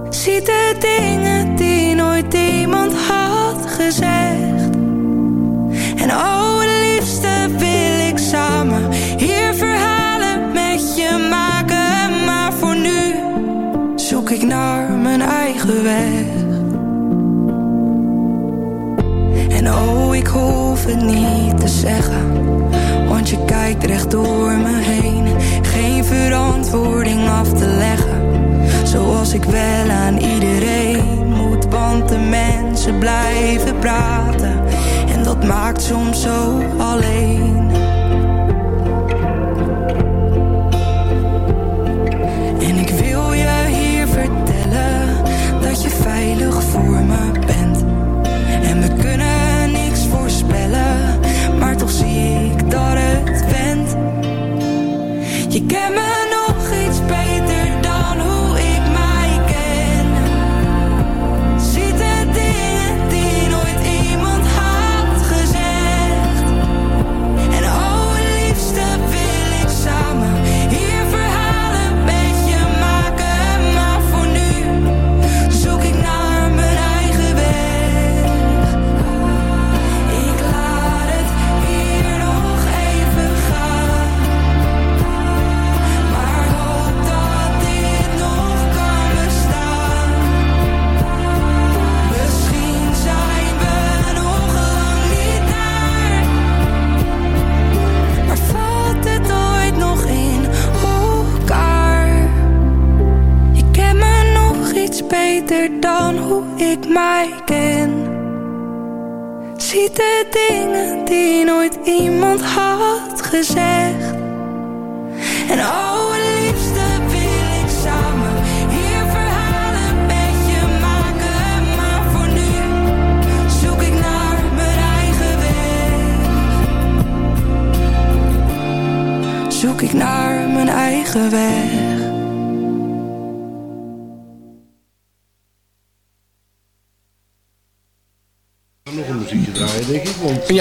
Ziet de dingen die nooit iemand had gezegd. En oh, het liefste wil ik samen maken. Maar voor nu zoek ik naar mijn eigen weg. En oh, ik hoef het niet te zeggen, want je kijkt recht door me heen. Geen verantwoording af te leggen, zoals ik wel aan iedereen moet. Want de mensen blijven praten, en dat maakt soms zo alleen. Veilig voor me bent.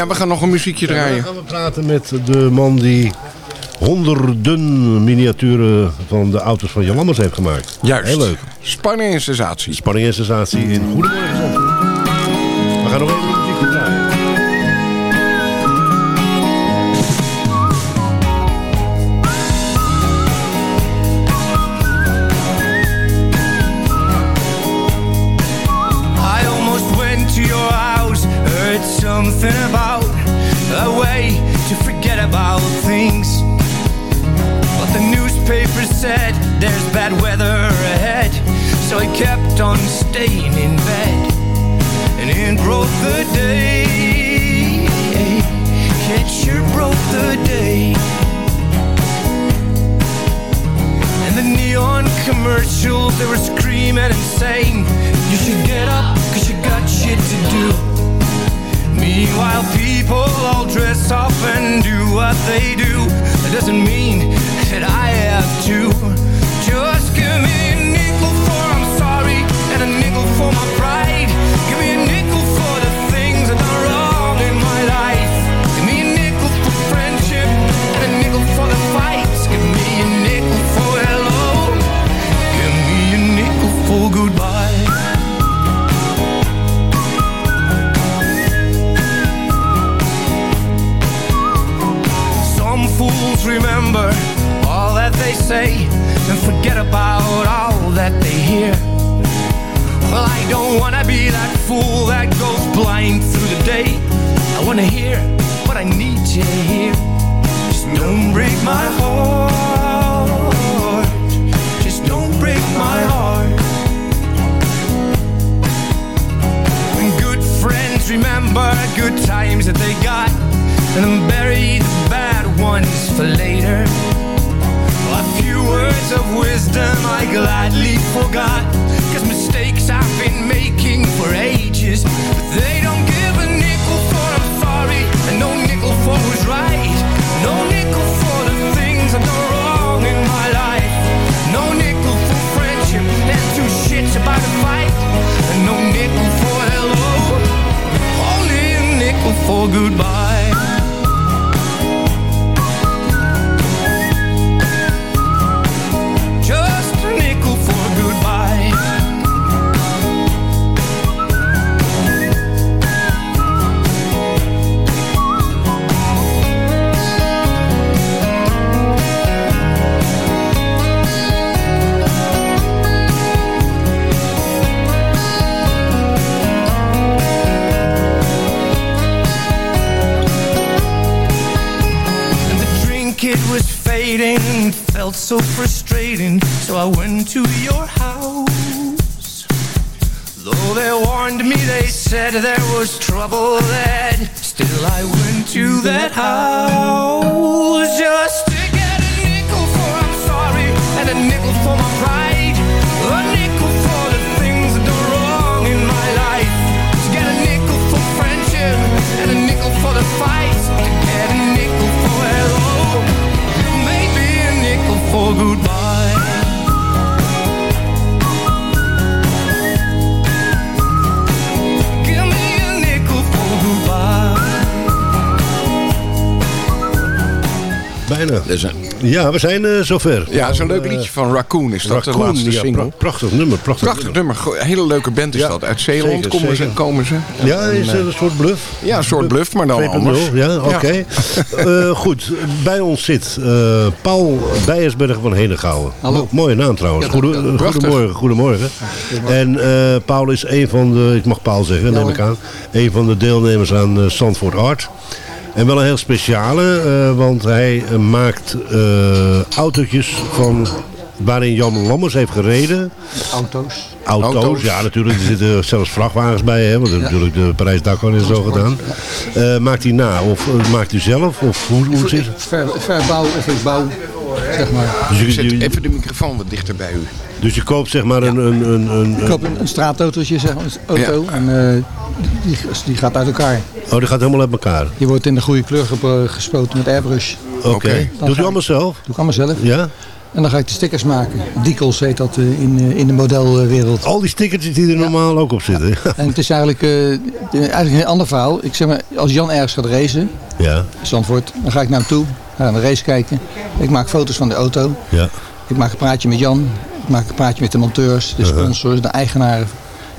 Ja, we gaan nog een muziekje draaien. gaan we praten met de man die honderden miniaturen van de auto's van Jan Lammers heeft gemaakt. Juist. Heel leuk. Spanning en sensatie. Spanning en sensatie in Goedemorgen. We gaan nog even about things. But the newspaper said there's bad weather ahead, so I kept on staying in bed. And it broke the day. It sure broke the day. And the neon commercials, they were screaming and saying, You should get up, cause you got shit to do. Meanwhile, people all dress up and do what they do. That doesn't mean that I have to. Just give me a nickel for I'm sorry, and a nickel for my pride. Give me a nickel for the things I've done wrong in my life. Give me a nickel for friendship, and a nickel for the fights. Give me a nickel for hello. Give me a nickel for goodbye. Fools remember all that they say and forget about all that they hear. Well, I don't wanna be that fool that goes blind through the day. I wanna hear what I need to hear. Just don't break my heart. Just don't break my heart. When good friends remember good times that they got and then bury the bad ones for later. A few words of wisdom I gladly forgot. Cause mistakes I've been making for ages. But they don't give a nickel for I'm sorry. And no nickel for who's right. No nickel for the things I've done wrong in my life. No nickel for friendship. And two shits about a fight. And no nickel for hello. Only a nickel for goodbye. So frustrating. So I went to your house. Though they warned me, they said there was Dus, Ja, we zijn eh, zover. Ja, een leuk liedje van Raccoon. Is dat de Raccoon, laatste ja, single? pra- prachtig nummer. Prachtig, Prachtig nummer. Hele leuke band is Ja, dat. Uit Zeeland zeker, komen, ze, komen ze. Ja, is eh, een soort bluff? Ja, een soort bluff, maar dan 2.0, anders. Ja, oké. Eh, goed, bij ons zit eh, Paul Bijersberg van Henegouwen. Hallo. Mooie naam trouwens. Ja, Goede- goedemorgen, goedemorgen. En eh, Paul is een van de, ik mag Paul zeggen, neem ik aan, een van de deelnemers aan Zandvoort Art. En wel een heel speciale, eh, want hij eh, maakt eh, autootjes van waarin Jan Lammers heeft gereden. Auto's. Auto's, Auto's. ja natuurlijk. Er zitten zelfs vrachtwagens bij, hè, want natuurlijk de Parijs-Dakar is zo gedaan. Maakt hij na of maakt u zelf? Of hoe, hoe zit het? Ver, verbouw of ik bouw, zeg maar. Dus je, Zet je- even de microfoon wat dichter bij u. dus je koopt zeg maar een... een, een, een, Ik koop een, een straatautootje, zeg maar, een auto. En eh, die, die gaat uit elkaar. Oh, die gaat helemaal uit elkaar. Die wordt in de goede kleur gespoten met airbrush. Oké. Doet u ga allemaal zelf? Doe ik allemaal zelf. Ja? En dan ga ik de stickers maken. Decals heet dat eh, in, eh, in de modelwereld. Al die stickertjes die er normaal ook op zitten. En het is eigenlijk, eh, eigenlijk een heel ander verhaal. Ik zeg maar, als Jan ergens gaat racen, Ja, Zandvoort, dan ga ik naar hem toe. Ga naar de race kijken. Ik maak foto's van de auto. ja. Ik maak een praatje met Jan. Ik maak een praatje met de monteurs, de sponsors, de eigenaren.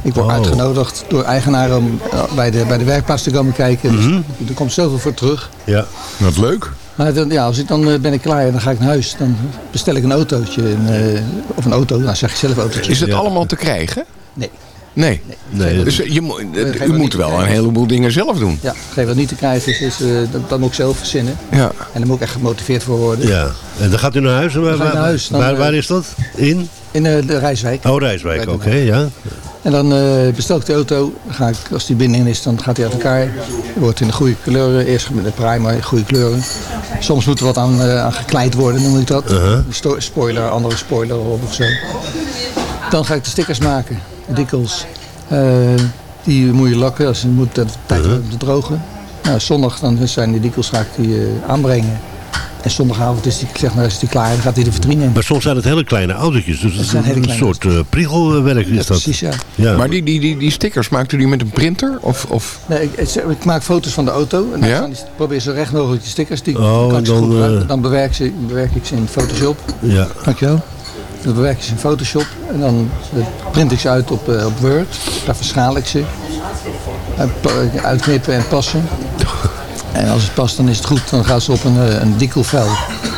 Ik word Uh-huh. Oh. uitgenodigd door eigenaren om eh, bij de, bij de werkplaats te komen kijken. Dus Mhm. er komt zoveel voor terug. Ja. Wat leuk. Maar dan, ja, als ik dan eh, ben ik klaar en dan ga ik naar huis. Dan bestel ik een autootje. En, eh, of een auto, nou zeg ik zelf autootje. Is het allemaal te krijgen? Nee. Nee. Nee, Dus je, moet- geven u moet wel een heleboel dingen zelf doen. Ja, geef wat niet te krijgen is, is eh, dat, dat moet ik zelf verzinnen. Ja. En daar moet ik echt gemotiveerd voor worden. Ja. En dan gaat u naar huis? Waar, naar huis, dan, waar, eh, waar is dat? In? In eh, de Rijswijk. Oh, Rijswijk, oké, ja. En dan eh, bestel ik de auto. Ga ik, als die binnenin is, dan gaat hij uit elkaar. Wordt in de goede kleuren. Eerst met de primer, goede kleuren. Soms moet er wat aan, eh, aan gekleid worden, noem ik dat. Uh-huh. Spoiler, andere spoiler erop of zo. Dan ga ik de stickers maken. De dikkels. Eh, die moet je lakken. Als je moet de tijd Uh-huh. hebben om te drogen. Nou, zondag dan zijn die dikkels ga ik die eh, aanbrengen. En zondagavond is die, zeg maar, is die klaar. Dan gaat hij de vitrine in. Maar soms zijn het hele kleine autootjes. Dus het is zijn hele een kleine soort eh, priegelwerk is dat. Precies, ja. Ja. Maar die, die, die, die stickers, maakt u die met een printer? Of, of... Nee, ik, ik- maak foto's van de auto en dan Ja? die, probeer zo recht mogelijk die stickers. Die Oh, kan en dan, goed dan bewerk, ze, bewerk ik ze in Photoshop. Ja. Dankjewel. Dan bewerk ik ze in Photoshop en dan eh, print ik ze uit op, eh, op Word. Daar verschaal ik ze. Pa- uitknippen en passen. En als het past, dan is het goed. Dan gaan ze op een, eh, een dikkelvel.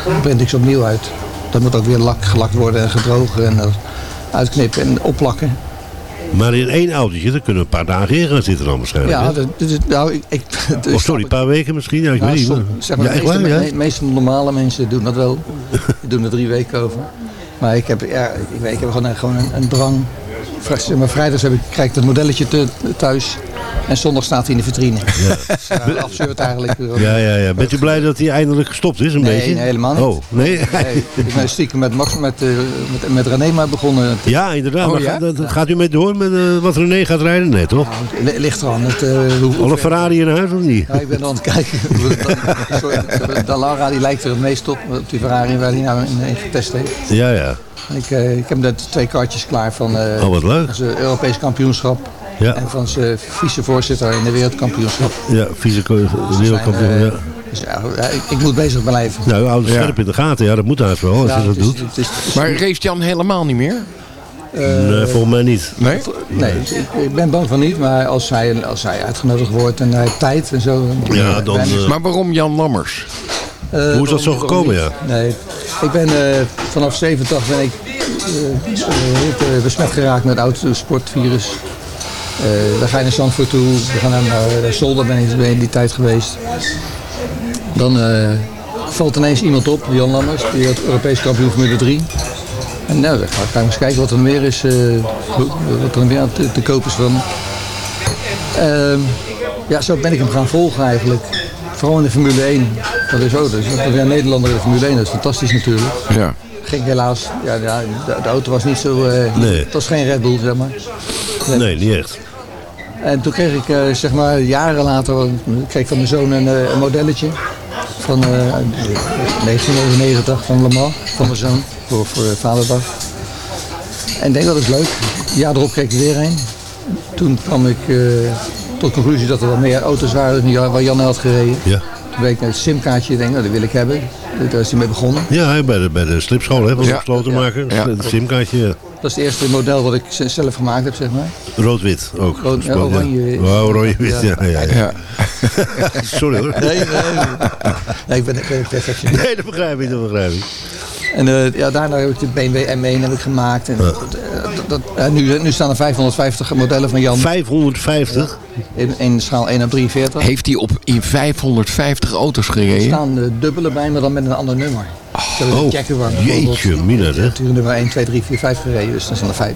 Dan print ik ze opnieuw uit. Dat moet ook weer lak, gelakt worden en gedrogen. En dan uitknippen en opplakken. Maar in één autootje, daar kunnen een paar dagen in gaan zitten dan waarschijnlijk. Ja, dat, nou, ik, ik, dat Oh, sorry, een paar weken misschien? Ja, ik Nou, weet niet. som- zeg maar, ja, de meeste, ja? de meeste normale mensen doen dat wel. Die doen er drie weken over. Maar ik heb, ja, ik, weet, ik heb gewoon, een, gewoon een, een drang. Maar vrijdags heb ik, krijg ik dat modelletje te, thuis. En zondag staat hij in de vitrine. Ja. Dat is eh, absurd eigenlijk. Ja, ja, ja. Bent u blij dat hij eindelijk gestopt is, een nee, beetje? nee, helemaal niet. Oh, nee? Nee, ik ben stiekem met, Max, met, eh, met, met René maar begonnen. Ja, inderdaad. Oh, maar ja? Gaat, u mee door met eh, wat René gaat rijden? Nee, toch? Li- Ligt eraan. Het, eh, hoe, Al een Ferrari in huis of niet? Ja, ik ben aan het kijken. De Lara die lijkt er het meest op. Op die Ferrari waar hij nou in, in getest heeft. Ja, ja. Ik, ik heb net twee kaartjes klaar van Oh, wat leuk. Zijn Europees kampioenschap. Ja. En van zijn vicevoorzitter in de wereldkampioenschap. Ja, vieze wereldkampioen. zijn, eh, ja. Dus ja, ik, ik moet bezig blijven. Nou, u houdt het Ja. scherp in de gaten. Ja, dat moet haast wel, als Ja, je dat is- doet. het is- het is- Maar race Jan helemaal niet meer? nee, volgens mij niet. Nee? Nee, ik, ik ben bang van niet, maar als hij, als hij uitgenodigd wordt en hij heeft tijd en zo. Ja, dan, ben- eh, Maar waarom Jan Lammers? Eh, Hoe is dat zo gekomen, niet? Nee, ik ben eh, vanaf 70 ben ik eh, besmet geraakt met het autosportvirus. Eh daar ga je naar Zandvoort toe, we gaan naar, Zolder ben ik in die tijd geweest. Dan eh, valt ineens iemand op, Jan Lammers, die wordt Europees kampioen Formule 3. En nou, dan ga ik eens kijken wat er meer is, wat er meer aan te, te koop is van. Ehm, ja, zo ben ik hem gaan volgen eigenlijk. Vooral in de Formule 1. Dat is ook, dus dat is een Nederlander in de Formule 1, dat is fantastisch natuurlijk. Ja. Ging helaas, ja, ja, de, de auto was niet zo, Nee. het was geen Red Bull zeg maar. Nee, niet echt. En toen kreeg ik, eh, zeg maar, jaren later, kreeg ik van mijn zoon een, eh, een modelletje van eh, 1999 van Le Mans, van mijn zoon, voor, voor vaderdag. En ik denk dat is leuk. Jaar erop kreeg ik er weer een. Toen kwam ik tot de conclusie dat er wel meer auto's waren dan die waar Jan had gereden. Ja. Toen weet ik naar het simkaartje, denk, nou, dat wil ik hebben. Daar is hij mee begonnen. Ja, hij bij de, bij de slipschool, hè, Ja. Ja. Het simkaartje, ja. Dat is het eerste model wat ik zelf gemaakt heb, zeg maar. rood-wit ook. Rood- ja, Ja. oranje. Ja, oranje-wit, ja. ja, ja. Ja. Sorry hoor. Nee, nee, nee. nee ik ben, ben perfectionist. Nee, dat begrijp ik, dat begrijp ik. En eh, ja, daarna heb ik de BMW M1 heb ik gemaakt. En, dat, dat, dat- en nu, nu staan er 550 modellen van Jan 550? in, in schaal 1 op 43. Heeft hij op in 550 auto's Er gereden? staan de dubbele bij, maar dan met een ander nummer. Oh, Jaguar jeetje, mina, hè? Natuurlijk nummer 1, 2, 3, 4, 5 gereden. Dus dan zijn er 5,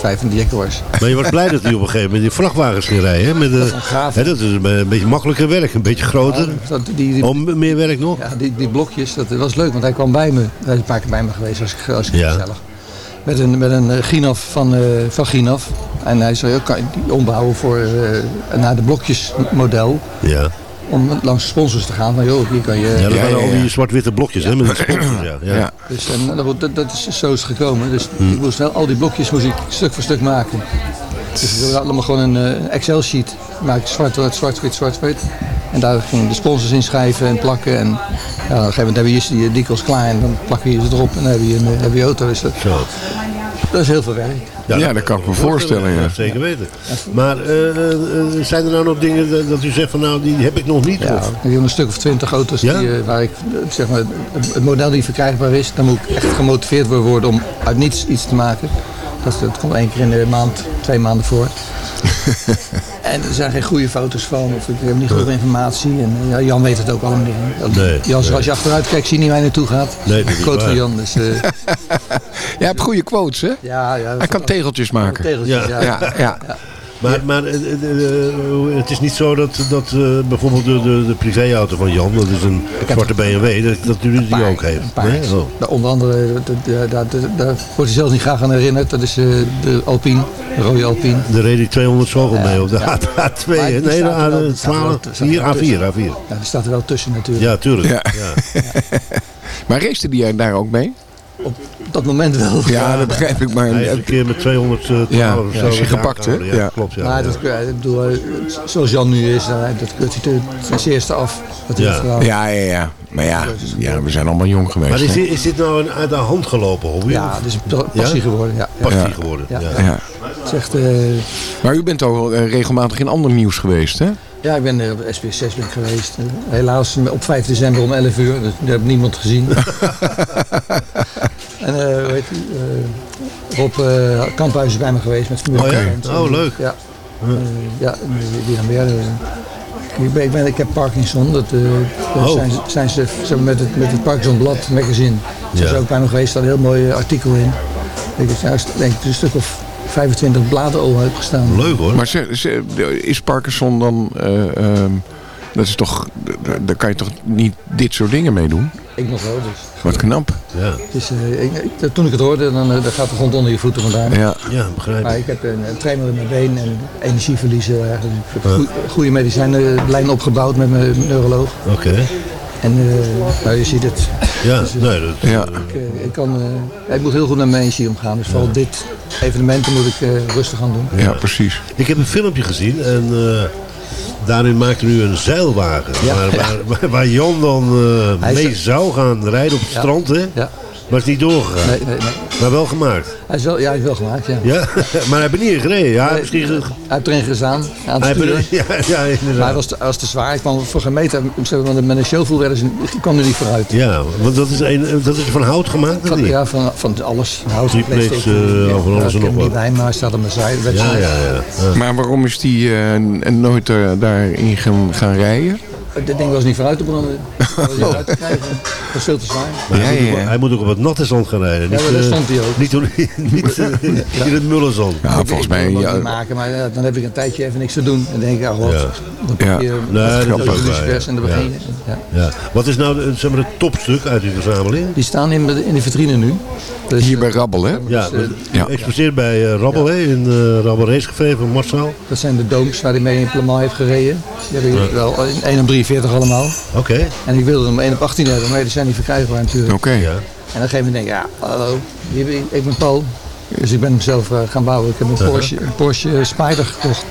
5 van de Jaguars. Maar je was blij dat hij op een gegeven moment die vrachtwagens ging rijden. Hè? Met de, hè, dat is een, een beetje makkelijker werk, een beetje groter. Dat, die, die, oh, meer werk nog? Ja, die, die blokjes, dat was leuk, want hij kwam bij me. Hij is een paar keer bij me geweest, was, was Ja. gezellig. Met een, met een eh, Ginaf van, eh van Ginaf. En hij zei, ja, kan je die ombouwen voor, eh, naar de blokjesmodel. Ja. Om langs sponsors te gaan. Van, joh, hier kan je... Ja, dat waren al die zwart-witte blokjes, hè? Met die sponsors, ja. ja. Ja. Dus, en, dat, dat, dat is zo is het gekomen. Dus Hm. ik moest wel al die blokjes moest ik stuk voor stuk maken. Dus ik wilde allemaal gewoon een eh, Excel-sheet maken. Zwart-wit, zwart-wit, zwart-wit. En daar gingen de sponsors in schrijven en plakken. En ja, op een gegeven moment hebben we hier die decals klaar. En dan plakken je ze erop en dan heb je een, eh, heb je auto. Dus dat, dat is heel veel werk. Ja, dat kan ik me voorstellen, ja. Zeker weten. Maar eh, eh, eh, zijn er nou nog dingen dat- dat u zegt van nou, die heb ik nog niet? Ja, of? ik heb een stuk of twintig auto's die, waar ik, zeg maar, het, model die verkrijgbaar is, dan moet ik echt gemotiveerd worden om uit niets iets te maken. Dat, dat komt één keer in de maand, twee maanden voor. en er zijn geen goede foto's van, of ik heb niet genoeg informatie. En eh, ja, Jan weet het ook allemaal niet. Nee, Jan, nee. als je achteruit kijkt, zie je niet waar hij naartoe gaat. Nee, dat is Quote van. Jan. Dus, eh, Jij hebt goede quotes, hè? ja, ja, Hij kan tegeltjes maken. Tegeltjes, ja. ja. ja. Maar, maar eh, eh, eh, het is niet zo dat, dat eh, bijvoorbeeld de, de, de privéauto van Jan, dat is een zwarte BMW, dat, dat u die ook heeft. Nee? Oh. Nou, onder andere, dat- dat- daar, daar, daar wordt hij zelfs niet graag aan herinnerd. Dat is eh, de Alpine, de rode Alpine. De reed ik 200 zoveel mee op de Ja. A2. Maar hè? die Nee, de staat er wel- die staat er wel- A12, staat er 4, wel tussen. A4, A4. Ja, die staat er wel tussen natuurlijk. Ja, tuurlijk. Ja. Maar race die daar ook mee? Op dat moment wel. Ja, dat begrijp ik. Maar Hij is een keer met 212 Ja, of ja, zo. is hij gepakt, hè? Ja, Ja. klopt. Ja, maar ja. dat, ik bedoel, eh, zoals Jan nu is, dan, dat keurt hij ten- zeerste af. Dat hij ja. ja, ja, ja. Maar ja, ja, we zijn allemaal jong geweest. Maar is dit, is dit nou een uit de hand gelopen hobby? Ja, het is een pa- passie geworden. Ja. Passie Ja. geworden. Ja. Ja. Ja. Het is echt, eh, Maar u bent ook eh, regelmatig in ander nieuws geweest, hè? ja, ik ben er op SBS 6 ben ik geweest. Eh, Helaas op 5 december om 11 uur, dus daar heb niemand gezien. en eh heet die? eh, Rob eh Kamphuis is bij me geweest met Formule Oh ja? 1. Oh, leuk. Ja, Eh, ja wie- wie dan weer? eh, ik, ben, ik, ben, ik heb Parkinson. Dat, eh, dat Oh. zijn, ze- zijn ze, ze met het, met het Parkinson Blad magazine. Zijn Ja. ze ook bij me geweest, daar een heel mooi eh, artikel in. Ik heb juist denk ik een stuk of 25 bladen al uitgestaan. Leuk hoor. Maar ze, ze, is Parkinson dan... eh, ehm, dat is toch... daar- kan je toch niet dit soort dingen mee doen? Ik nog wel dus. Wat knap. Ja. Het is, eh, ik, ik- toen ik het hoorde, dan, eh, dan gaat de grond onder je voeten vandaan. Ja. Ja, begrijp Maar ik. ik heb een, een trainer in mijn been en energieverlies heel erg. Ik heb Ja. goe- goede medicijnlijn opgebouwd met mijn neuroloog. Oké. En eh, nou, je ziet het. Ja, Dus, eh, nee, dat, Ja. Ik, eh, ik, kan, eh, ik moet heel goed met mijn energie omgaan. Dus vooral dit evenementen moet ik eh, rustig aan doen. Ja, precies. Ik heb een filmpje gezien en eh, daarin maakte u een zeilwagen. Ja. Waar, waar, Jan dan eh, mee zou gaan rijden op het strand, hè? Ja. Maar is niet doorgegaan. Nee, nee, nee. Maar wel gemaakt. Hij is wel, ja, hij is wel gemaakt, ja. Ja, maar hij heeft niet gereden. Ja, Nee, misschien... Hij heeft erin gestaan, aan Hij het er- ja, ja, inderdaad. Maar hij was te, hij was te zwaar. Ik kwam voor hebben met een showveel werden ze, ik kwam er niet vooruit. Ja, want dat is, een, dat is van hout gemaakt, Van, niet? ja, van, van alles. Hout, Triplets, plastic. eh, van alles en ik nog heb hem wat. niet bij, maar hij staat op mijn zijde. Ja, ja, ja. ja. Maar waarom is die eh, nooit eh, daarin gaan, gaan rijden? Dit ding was niet vooruit te branden. Dat was niet uit te krijgen. Dat was veel te zwaar. Maar hij, Ja, moet ja, ook, ja. hij moet ook op het natte zand gaan rijden. Ja, Niet, maar daar eh, stond hij ook. Niet, op- niet eh, in het mullenzand. Ja, volgens mij... Ik Ja, maken, maar ja, dan heb ik een tijdje even niks te doen. En dan denk ik, ah, wat. Ja. Dan Ja. pak je Nee, wat dat is ja. en dan begin je. Ja. Ja. Wat is nou de- zeg maar, het topstuk uit uw verzameling? Die staan in, de- in de vitrine nu. Dus, hier bij Rabbel, hè? Ja, Ja. exposeerd bij eh, Rabbel, hè, in uh, Rabbel Racecafé van Marcel. Dat zijn de dooms waar hij mee in Plemaal heeft gereden. Die heb ik wel in 1 op 43 allemaal. Oké. En ik wilde hem 1 op 18 hebben, maar die zijn niet verkrijgbaar natuurlijk. Oké. Ja. En een gegeven moment denk ik, ja, hallo, hier ben ik, ik ben Paul. Dus ik ben hem zelf eh, gaan bouwen. Ik heb een Porsche, een Porsche Spider gekocht.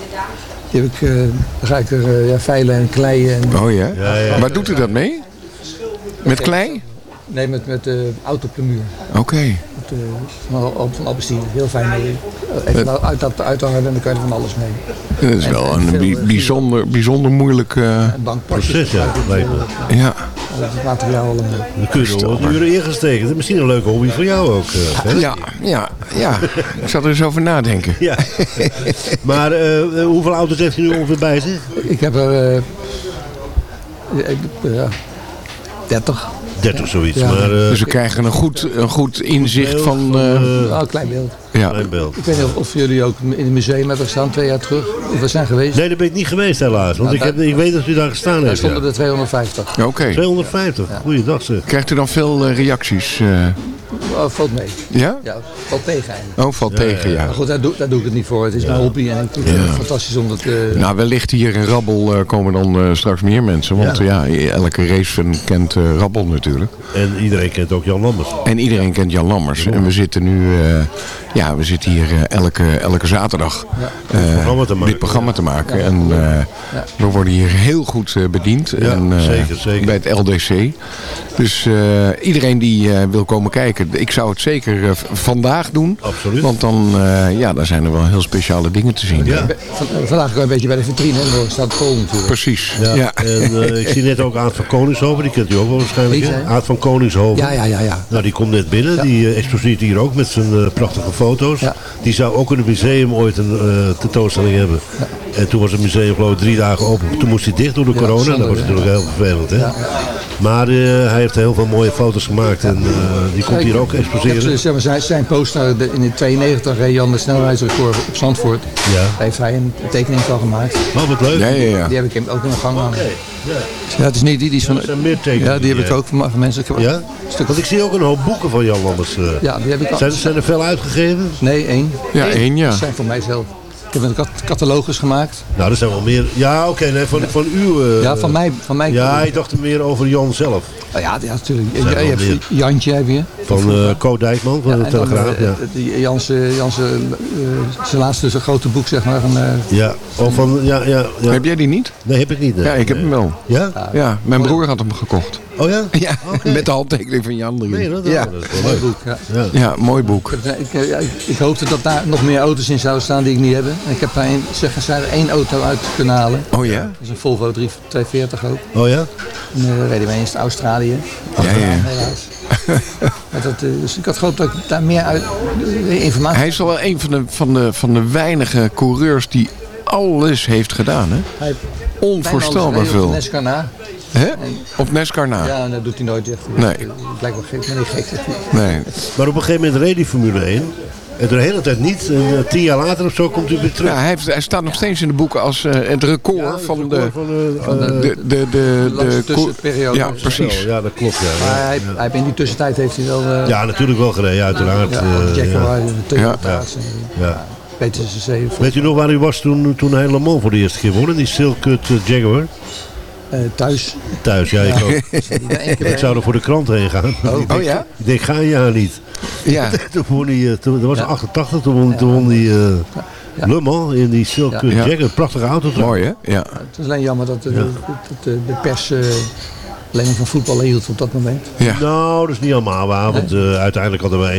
Die heb ik, eh, dan ga ik er eh, ja, veilen en kleien. En, Oh ja? Ja, ja. Waar doet u dat mee? Met klei? Nee, met, met uh. Oké. Uh, van, Al- van Alpestine. Heel fijn. eh, Even Met- uit, dat uit te harden en dan kan je er van alles mee. Dat is En- wel en een veel, eh, bijzonder, bijzonder moeilijk... eh, bankpakjes. Proces, ja, eh, ja. Dat is het materiaal allemaal. Dan kun je er wel wat uren ingesteken. Dat is misschien een leuke hobby voor jou ook. eh, hè? Ja, ja, ja. Ik zat er eens over nadenken. Ja. maar eh, eh, hoeveel auto's heeft u nu ongeveer bij zich? Ik heb er... eh, ja, 30. 30 zoiets. Ja. Maar, eh, Dus we krijgen een goed, een goed inzicht beeld van... van, eh, eh, Oh, een klein beeld. Ja. Beeld. Ik weet niet of, of jullie ook in het museum hebben gestaan twee jaar terug. Of we zijn geweest. Nee, daar ben ik niet geweest helaas. Want Nou, ik, heb, daar- ik weet dat u daar gestaan Daar heeft. stonden ja. er 250. Oké. 250, goeiedag zeg. Krijgt u dan veel eh, reacties? eh? Oh, valt mee. ja? Ja, valt tegen eigenlijk. Oh, valt tegen, ja. Maar goed, daar doe, daar doe ik het niet voor. Het is mijn hobby en ik vind het Ja. fantastisch om dat... eh, Nou, wellicht hier in Rabbel eh, komen dan eh, straks meer mensen. Want ja, elke racefan kent eh, Rabbel natuurlijk. En iedereen kent ook Jan Lammers. En iedereen kent Jan Lammers. En we zitten nu, eh, ja, we zitten hier eh, elke, elke zaterdag eh, programma te maken. dit programma te maken. En eh, we worden hier heel goed eh, bediend. Ja, en, eh, zeker, zeker. Bij het LDC. Dus eh, iedereen die eh, wil komen kijken, ik zou het zeker eh, vandaag doen. Absoluut. Want dan, eh, ja, dan zijn er wel heel speciale dingen te zien. Ja. van- vandaag ik een beetje bij de vitrine. En daar staat Paul natuurlijk. Precies. Ja. Ja. En eh, ik zie net ook Aad van Koningshoven, die kent u ook wel waarschijnlijk. Aad van Koningshoven. Ja, ja, ja, ja. Nou, die komt net binnen. Die eh, exposeert hier ook met zijn eh, Die zou ook in het museum ooit een eh, tentoonstelling hebben. En toen was het museum geloof ik drie dagen open. Toen moest hij dicht door de Ja, corona. zonde, dat was ja. natuurlijk heel vervelend. Hè? Maar eh, hij heeft heel veel mooie foto's gemaakt. En eh, die komt hier ook exposeren. ze- zeg maar, zijn, zijn poster de- in de 92 reed Jan de snelheidsrecord op Zandvoort. Ja. Daar heeft hij een tekening van gemaakt. Oh, wat leuk. Ja, ja, ja. Die heb ik hem ook in de gang hangen. Ja, het is niet die, die is van... Er zijn meer tekeningen. Ja, die heb ik ja. ook van, van mensen. Ik heb Ja? stuk Want ik zie ook een hoop boeken van Jan Lammers. eh. Ja, die heb ik al. Zijn, zijn er veel uitgegeven? Nee, één. Ja, één, ja. Dat zijn voor mijzelf. Ik heb een cat- catalogus gemaakt. Nou, er zijn wel meer. Ja, oké, nee, van, van uw. eh, Ja, van mij. Van mij Ja, ik dacht meer over Jan zelf. Oh ja, ja, natuurlijk. Ja, je hebt meer. Jantje heb je. Van eh Co Dijkman van de dan, Telegraaf. eh, Ja. die Jans, eh, Jans, eh, eh, zijn laatste zijn grote boek, zeg maar. Van, eh, Ja, oh, van, ja, ja, ja. Heb jij die niet? Nee, heb ik niet. nee. Ja, ik heb hem wel. Ja? Ja, mijn broer had hem gekocht. Oh ja? Ja, met de handtekening van Jan. Nee, dat, ja. dat is wel mooi leuk. boek. Ja. Ja. ja, mooi boek. Ik, ik, eh, ja, ik, ik hoopte dat daar nog meer auto's in zouden staan die ik niet heb. Ik heb daar een, zeg, zijn er één auto uit kunnen halen. Oh ja? Dat is een Volvo 3 240 ook. Oh ja? En uh, reden wij eens naar Australië. Ja, ja. Helaas. Maar dat, eh, dus ik had gehoopt dat ik daar meer uit, eh, informatie... Hij is wel een van de, van, de, van de weinige coureurs die alles heeft gedaan. Hè? Hij- Onvoorstelbaar veel. Hè? Op NASCAR na. Ja, dat doet hij nooit echt. Nee. Gek, maar niet gek. hij. Nee. Maar op een gegeven moment reed die Formule 1. En de hele tijd niet. En uh, tien jaar later of zo komt hij weer terug. Ja, hij, heeft, hij staat nog steeds in de boeken als uh, het record Ja, het van, record de, van de, van de, uh, de, de, de, de tussenperiode. Ja, precies. Ja, dat klopt. Ja, Maar hij, hij, in die tussentijd heeft hij wel... Uh, ja natuurlijk wel gereden, uiteraard. Ja, uh, Jaguar, ja. Toyota's. Ja. Ja. Weet u nog waar u was toen, toen hij Le Mans voor de eerste keer won? In die Silkut Jaguar? Uh, thuis. Thuis, ja, ik ook. ik zou er voor de krant heen gaan. Oh, oh ja? Ik denk, ga een jaar niet. Ja. toen won hij, uh, toen, dat was ja. 88, toen won, toen won hij uh, ja. Le Mans in die Silkut ja. Jaguar. Prachtige auto. Mooi hè? Ja. Het is alleen jammer dat de, de, de, de pers uh, alleen van voetbal hield op dat moment. Ja. Nou, dat is niet allemaal waar. Want nee. uh, uiteindelijk hadden wij,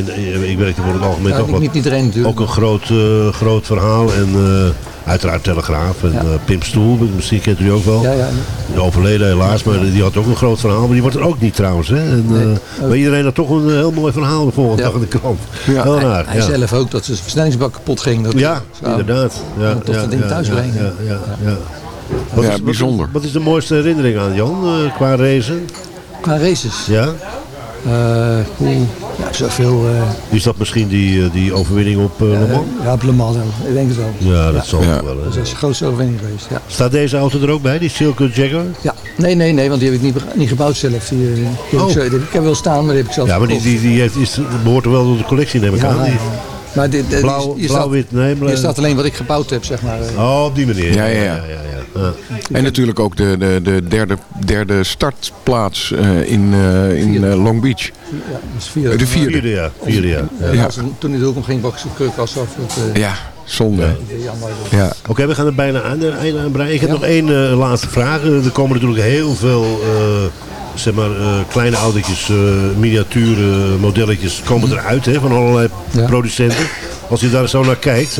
ik werkte voor het algemeen ja, toch wat, niet iedereen natuurlijk. ook een groot, uh, groot verhaal. En uh, uiteraard Telegraaf en ja. Pim Stoel, misschien kent u die ook wel. Ja, ja. Die overleden helaas, maar die had ook een groot verhaal. Maar die wordt er ook niet trouwens. Hè? En, nee. Maar iedereen had toch een heel mooi verhaal de volgende dag in de krant. Ja. Heel raar. Hij, hij zelf ook, dat zijn versnellingsbak kapot ging. Dat ja, inderdaad. Ja, toch dat ding thuis brengen. Ja, ja, ja. Wat ja, is, bijzonder. Wat, wat, is de mooiste herinnering aan Jan uh, qua racen? Qua races? Ja. Uh, ja, zoveel. Uh, is dat misschien die, uh, die overwinning op uh, Le Mans? Ja, op Le Mans, ik denk het wel. Ja, dat ja. zal ja. wel. Hè. Dat is de grootste overwinning geweest. Ja. Staat deze auto er ook bij, die Silkut Jaguar? Ja, nee, nee, nee, want die heb ik niet, niet gebouwd zelf. Die, die heb oh. ik, zo, die, ik heb wel staan, maar die heb ik zelf Ja, maar die, die, die heeft, is, behoort er wel tot de collectie, neem ik ja, aan. Die, maar dit, blauw, je blauw staat, wit, nee. Blauw. Je staat alleen wat ik gebouwd heb, zeg maar. Oh, op die manier. Ja, ja, ja. ja, ja, ja. En natuurlijk ook de, de, de derde, derde startplaats uh, in, uh, in uh, Long Beach. Ja, vierde. De vierde, vierde ja. Vierde, ja. ja. ja. Toen hij de hoek ging, bakte zijn was af. Dat, ja, zonde. Ja. ja. Oké, okay, we gaan er bijna aan, einde aanbreiden. Ik heb nog één laatste vraag. Er komen natuurlijk heel veel zeg maar, uh, kleine autootjes, uh, miniatuur modelletjes komen eruit hè, van allerlei ja. producenten. Als je daar zo naar kijkt,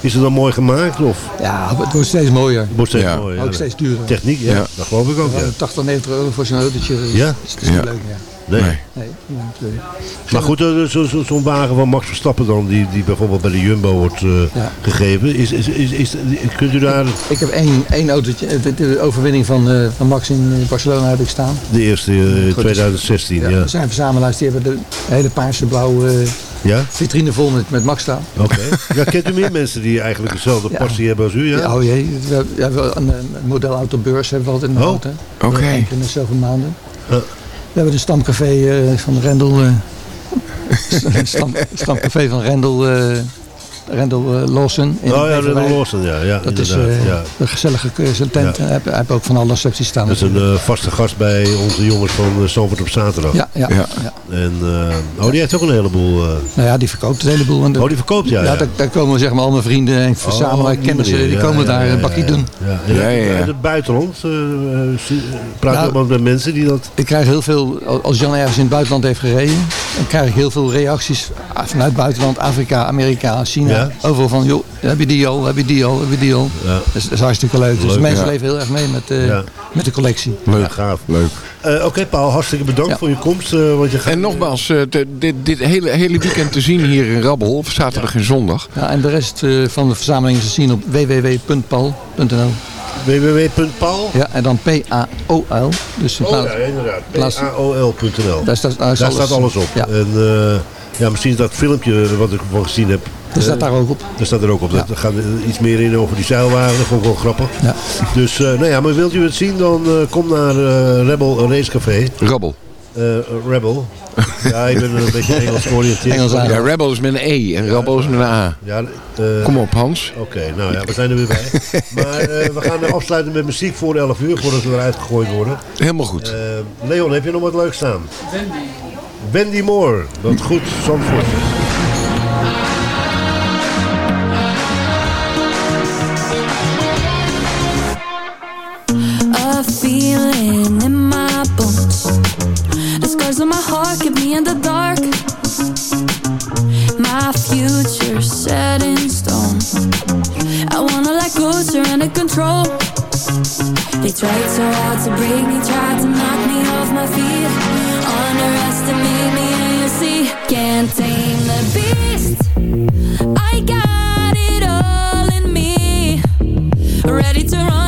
is het dan mooi gemaakt? Of? Ja, het wordt steeds mooier. Het wordt steeds ja. mooier. Ook steeds duurder. Techniek, ja, ja. dat geloof ik ook. Ja. 80, 90 euro voor zo'n autootje. Ja? Dat is, dat is ja. leuk, ja. Nee. Nee, nee. Maar goed, eh, zo- zo- zo'n wagen van Max Verstappen dan, die, die bijvoorbeeld bij de Jumbo wordt eh, Ja. gegeven. Is, is, is, is, kunt u daar Ik heb één, één autootje, eh, de, de overwinning van, eh, van Max in eh, Barcelona heb ik staan. de eerste eh, in Goed, 2016? Ja. Er zijn verzamelaars die hebben de hele paarse blauwe eh, Ja? vitrine vol met, met Max staan. Oké. Ja, kent u meer mensen die eigenlijk dezelfde Ja. passie hebben als u? Ja? Ja, oh jee, we hebben, ja, wel een, een modelauto-beurs hebben we altijd in de Oh, auto. oké. Eén keer in de zoveel maanden. Ja. We hebben een stamcafé eh, van Rendel. eh, een stam, stamcafé van Rendel, eh Rendel eh, Lawson. in Oh ja. Rendel Lawson, ja, ja, Dat is eh, ja. een gezellige eh, zijn tent. Ja. Hij heeft- hij heeft ook van alle recepties staan. Dat is een vaste gast bij onze jongens van Zandvoort op zaterdag. Ja, ja, ja. ja. En, eh, oh, die heeft ook een heleboel... eh, Nou ja, die verkoopt een heleboel. En de- Oh, die verkoopt, ja, ja. daar, daar komen zeg maar al mijn vrienden en op die kennissen, die ja, komen ja, daar ja, een bakje ja, doen. Ja, Ja, ja, ja. Uit het buitenland praat je Nou, allemaal met mensen die dat... Ik krijg heel veel, als Jan ergens in het buitenland heeft gereden, dan krijg ik heel veel reacties vanuit het buitenland, Afrika, Amerika, China. Ja. Overal van, joh, heb je die al, heb je die al, heb je die al. Ja. Dus dat is hartstikke leuk. Dus Leuk, mensen ja. leven heel erg mee met, eh, Ja. met de collectie. Leuk, gaaf. Leuk. Eh, Oké, Paul, hartstikke bedankt voor je komst. eh, want je gaat, En nogmaals, eh, te- dit, dit hele, hele weekend te zien hier in Rabbel, zaterdag en zondag. Ja, en de rest eh, van de verzameling is te zien op www.pal.nl. www.paul? Ja, en dan P-A-O-L. Dus Oh ja, inderdaad. PAOL.nl. Daar staat, Daar staat alles op. Ja. En eh, ja, misschien dat filmpje wat ik van gezien heb. Dat staat eh, daar ook op. Dat staat er ook op. Dat- Er gaat iets meer in over die zeilwagen. Dat vond ik wel grappig. Ja. Dus, eh, nou ja, maar wilt u het zien, dan eh, kom naar eh, Rebel Racecafé. Rabbel. Eh, Rebel. Ja, ik ben een beetje Engels georiënteerd. Ja, Rebel is met een E en Rabbel is met een A. Ja, eh, Kom op, Hans. Oké, nou ja, we zijn er weer bij. maar eh, we gaan afsluiten met muziek voor 11 uur, voordat we eruit gegooid worden. Helemaal goed. Eh, Leon, heb je nog wat leuks staan? Wendy. Wendy Moore. Wat goed, Zandvoort. Future set in stone. I wanna let go, surrender control. They tried so hard to break me, tried to knock me off my feet. Underestimate me, and you see, can't tame the beast. I got it all in me. Ready to run,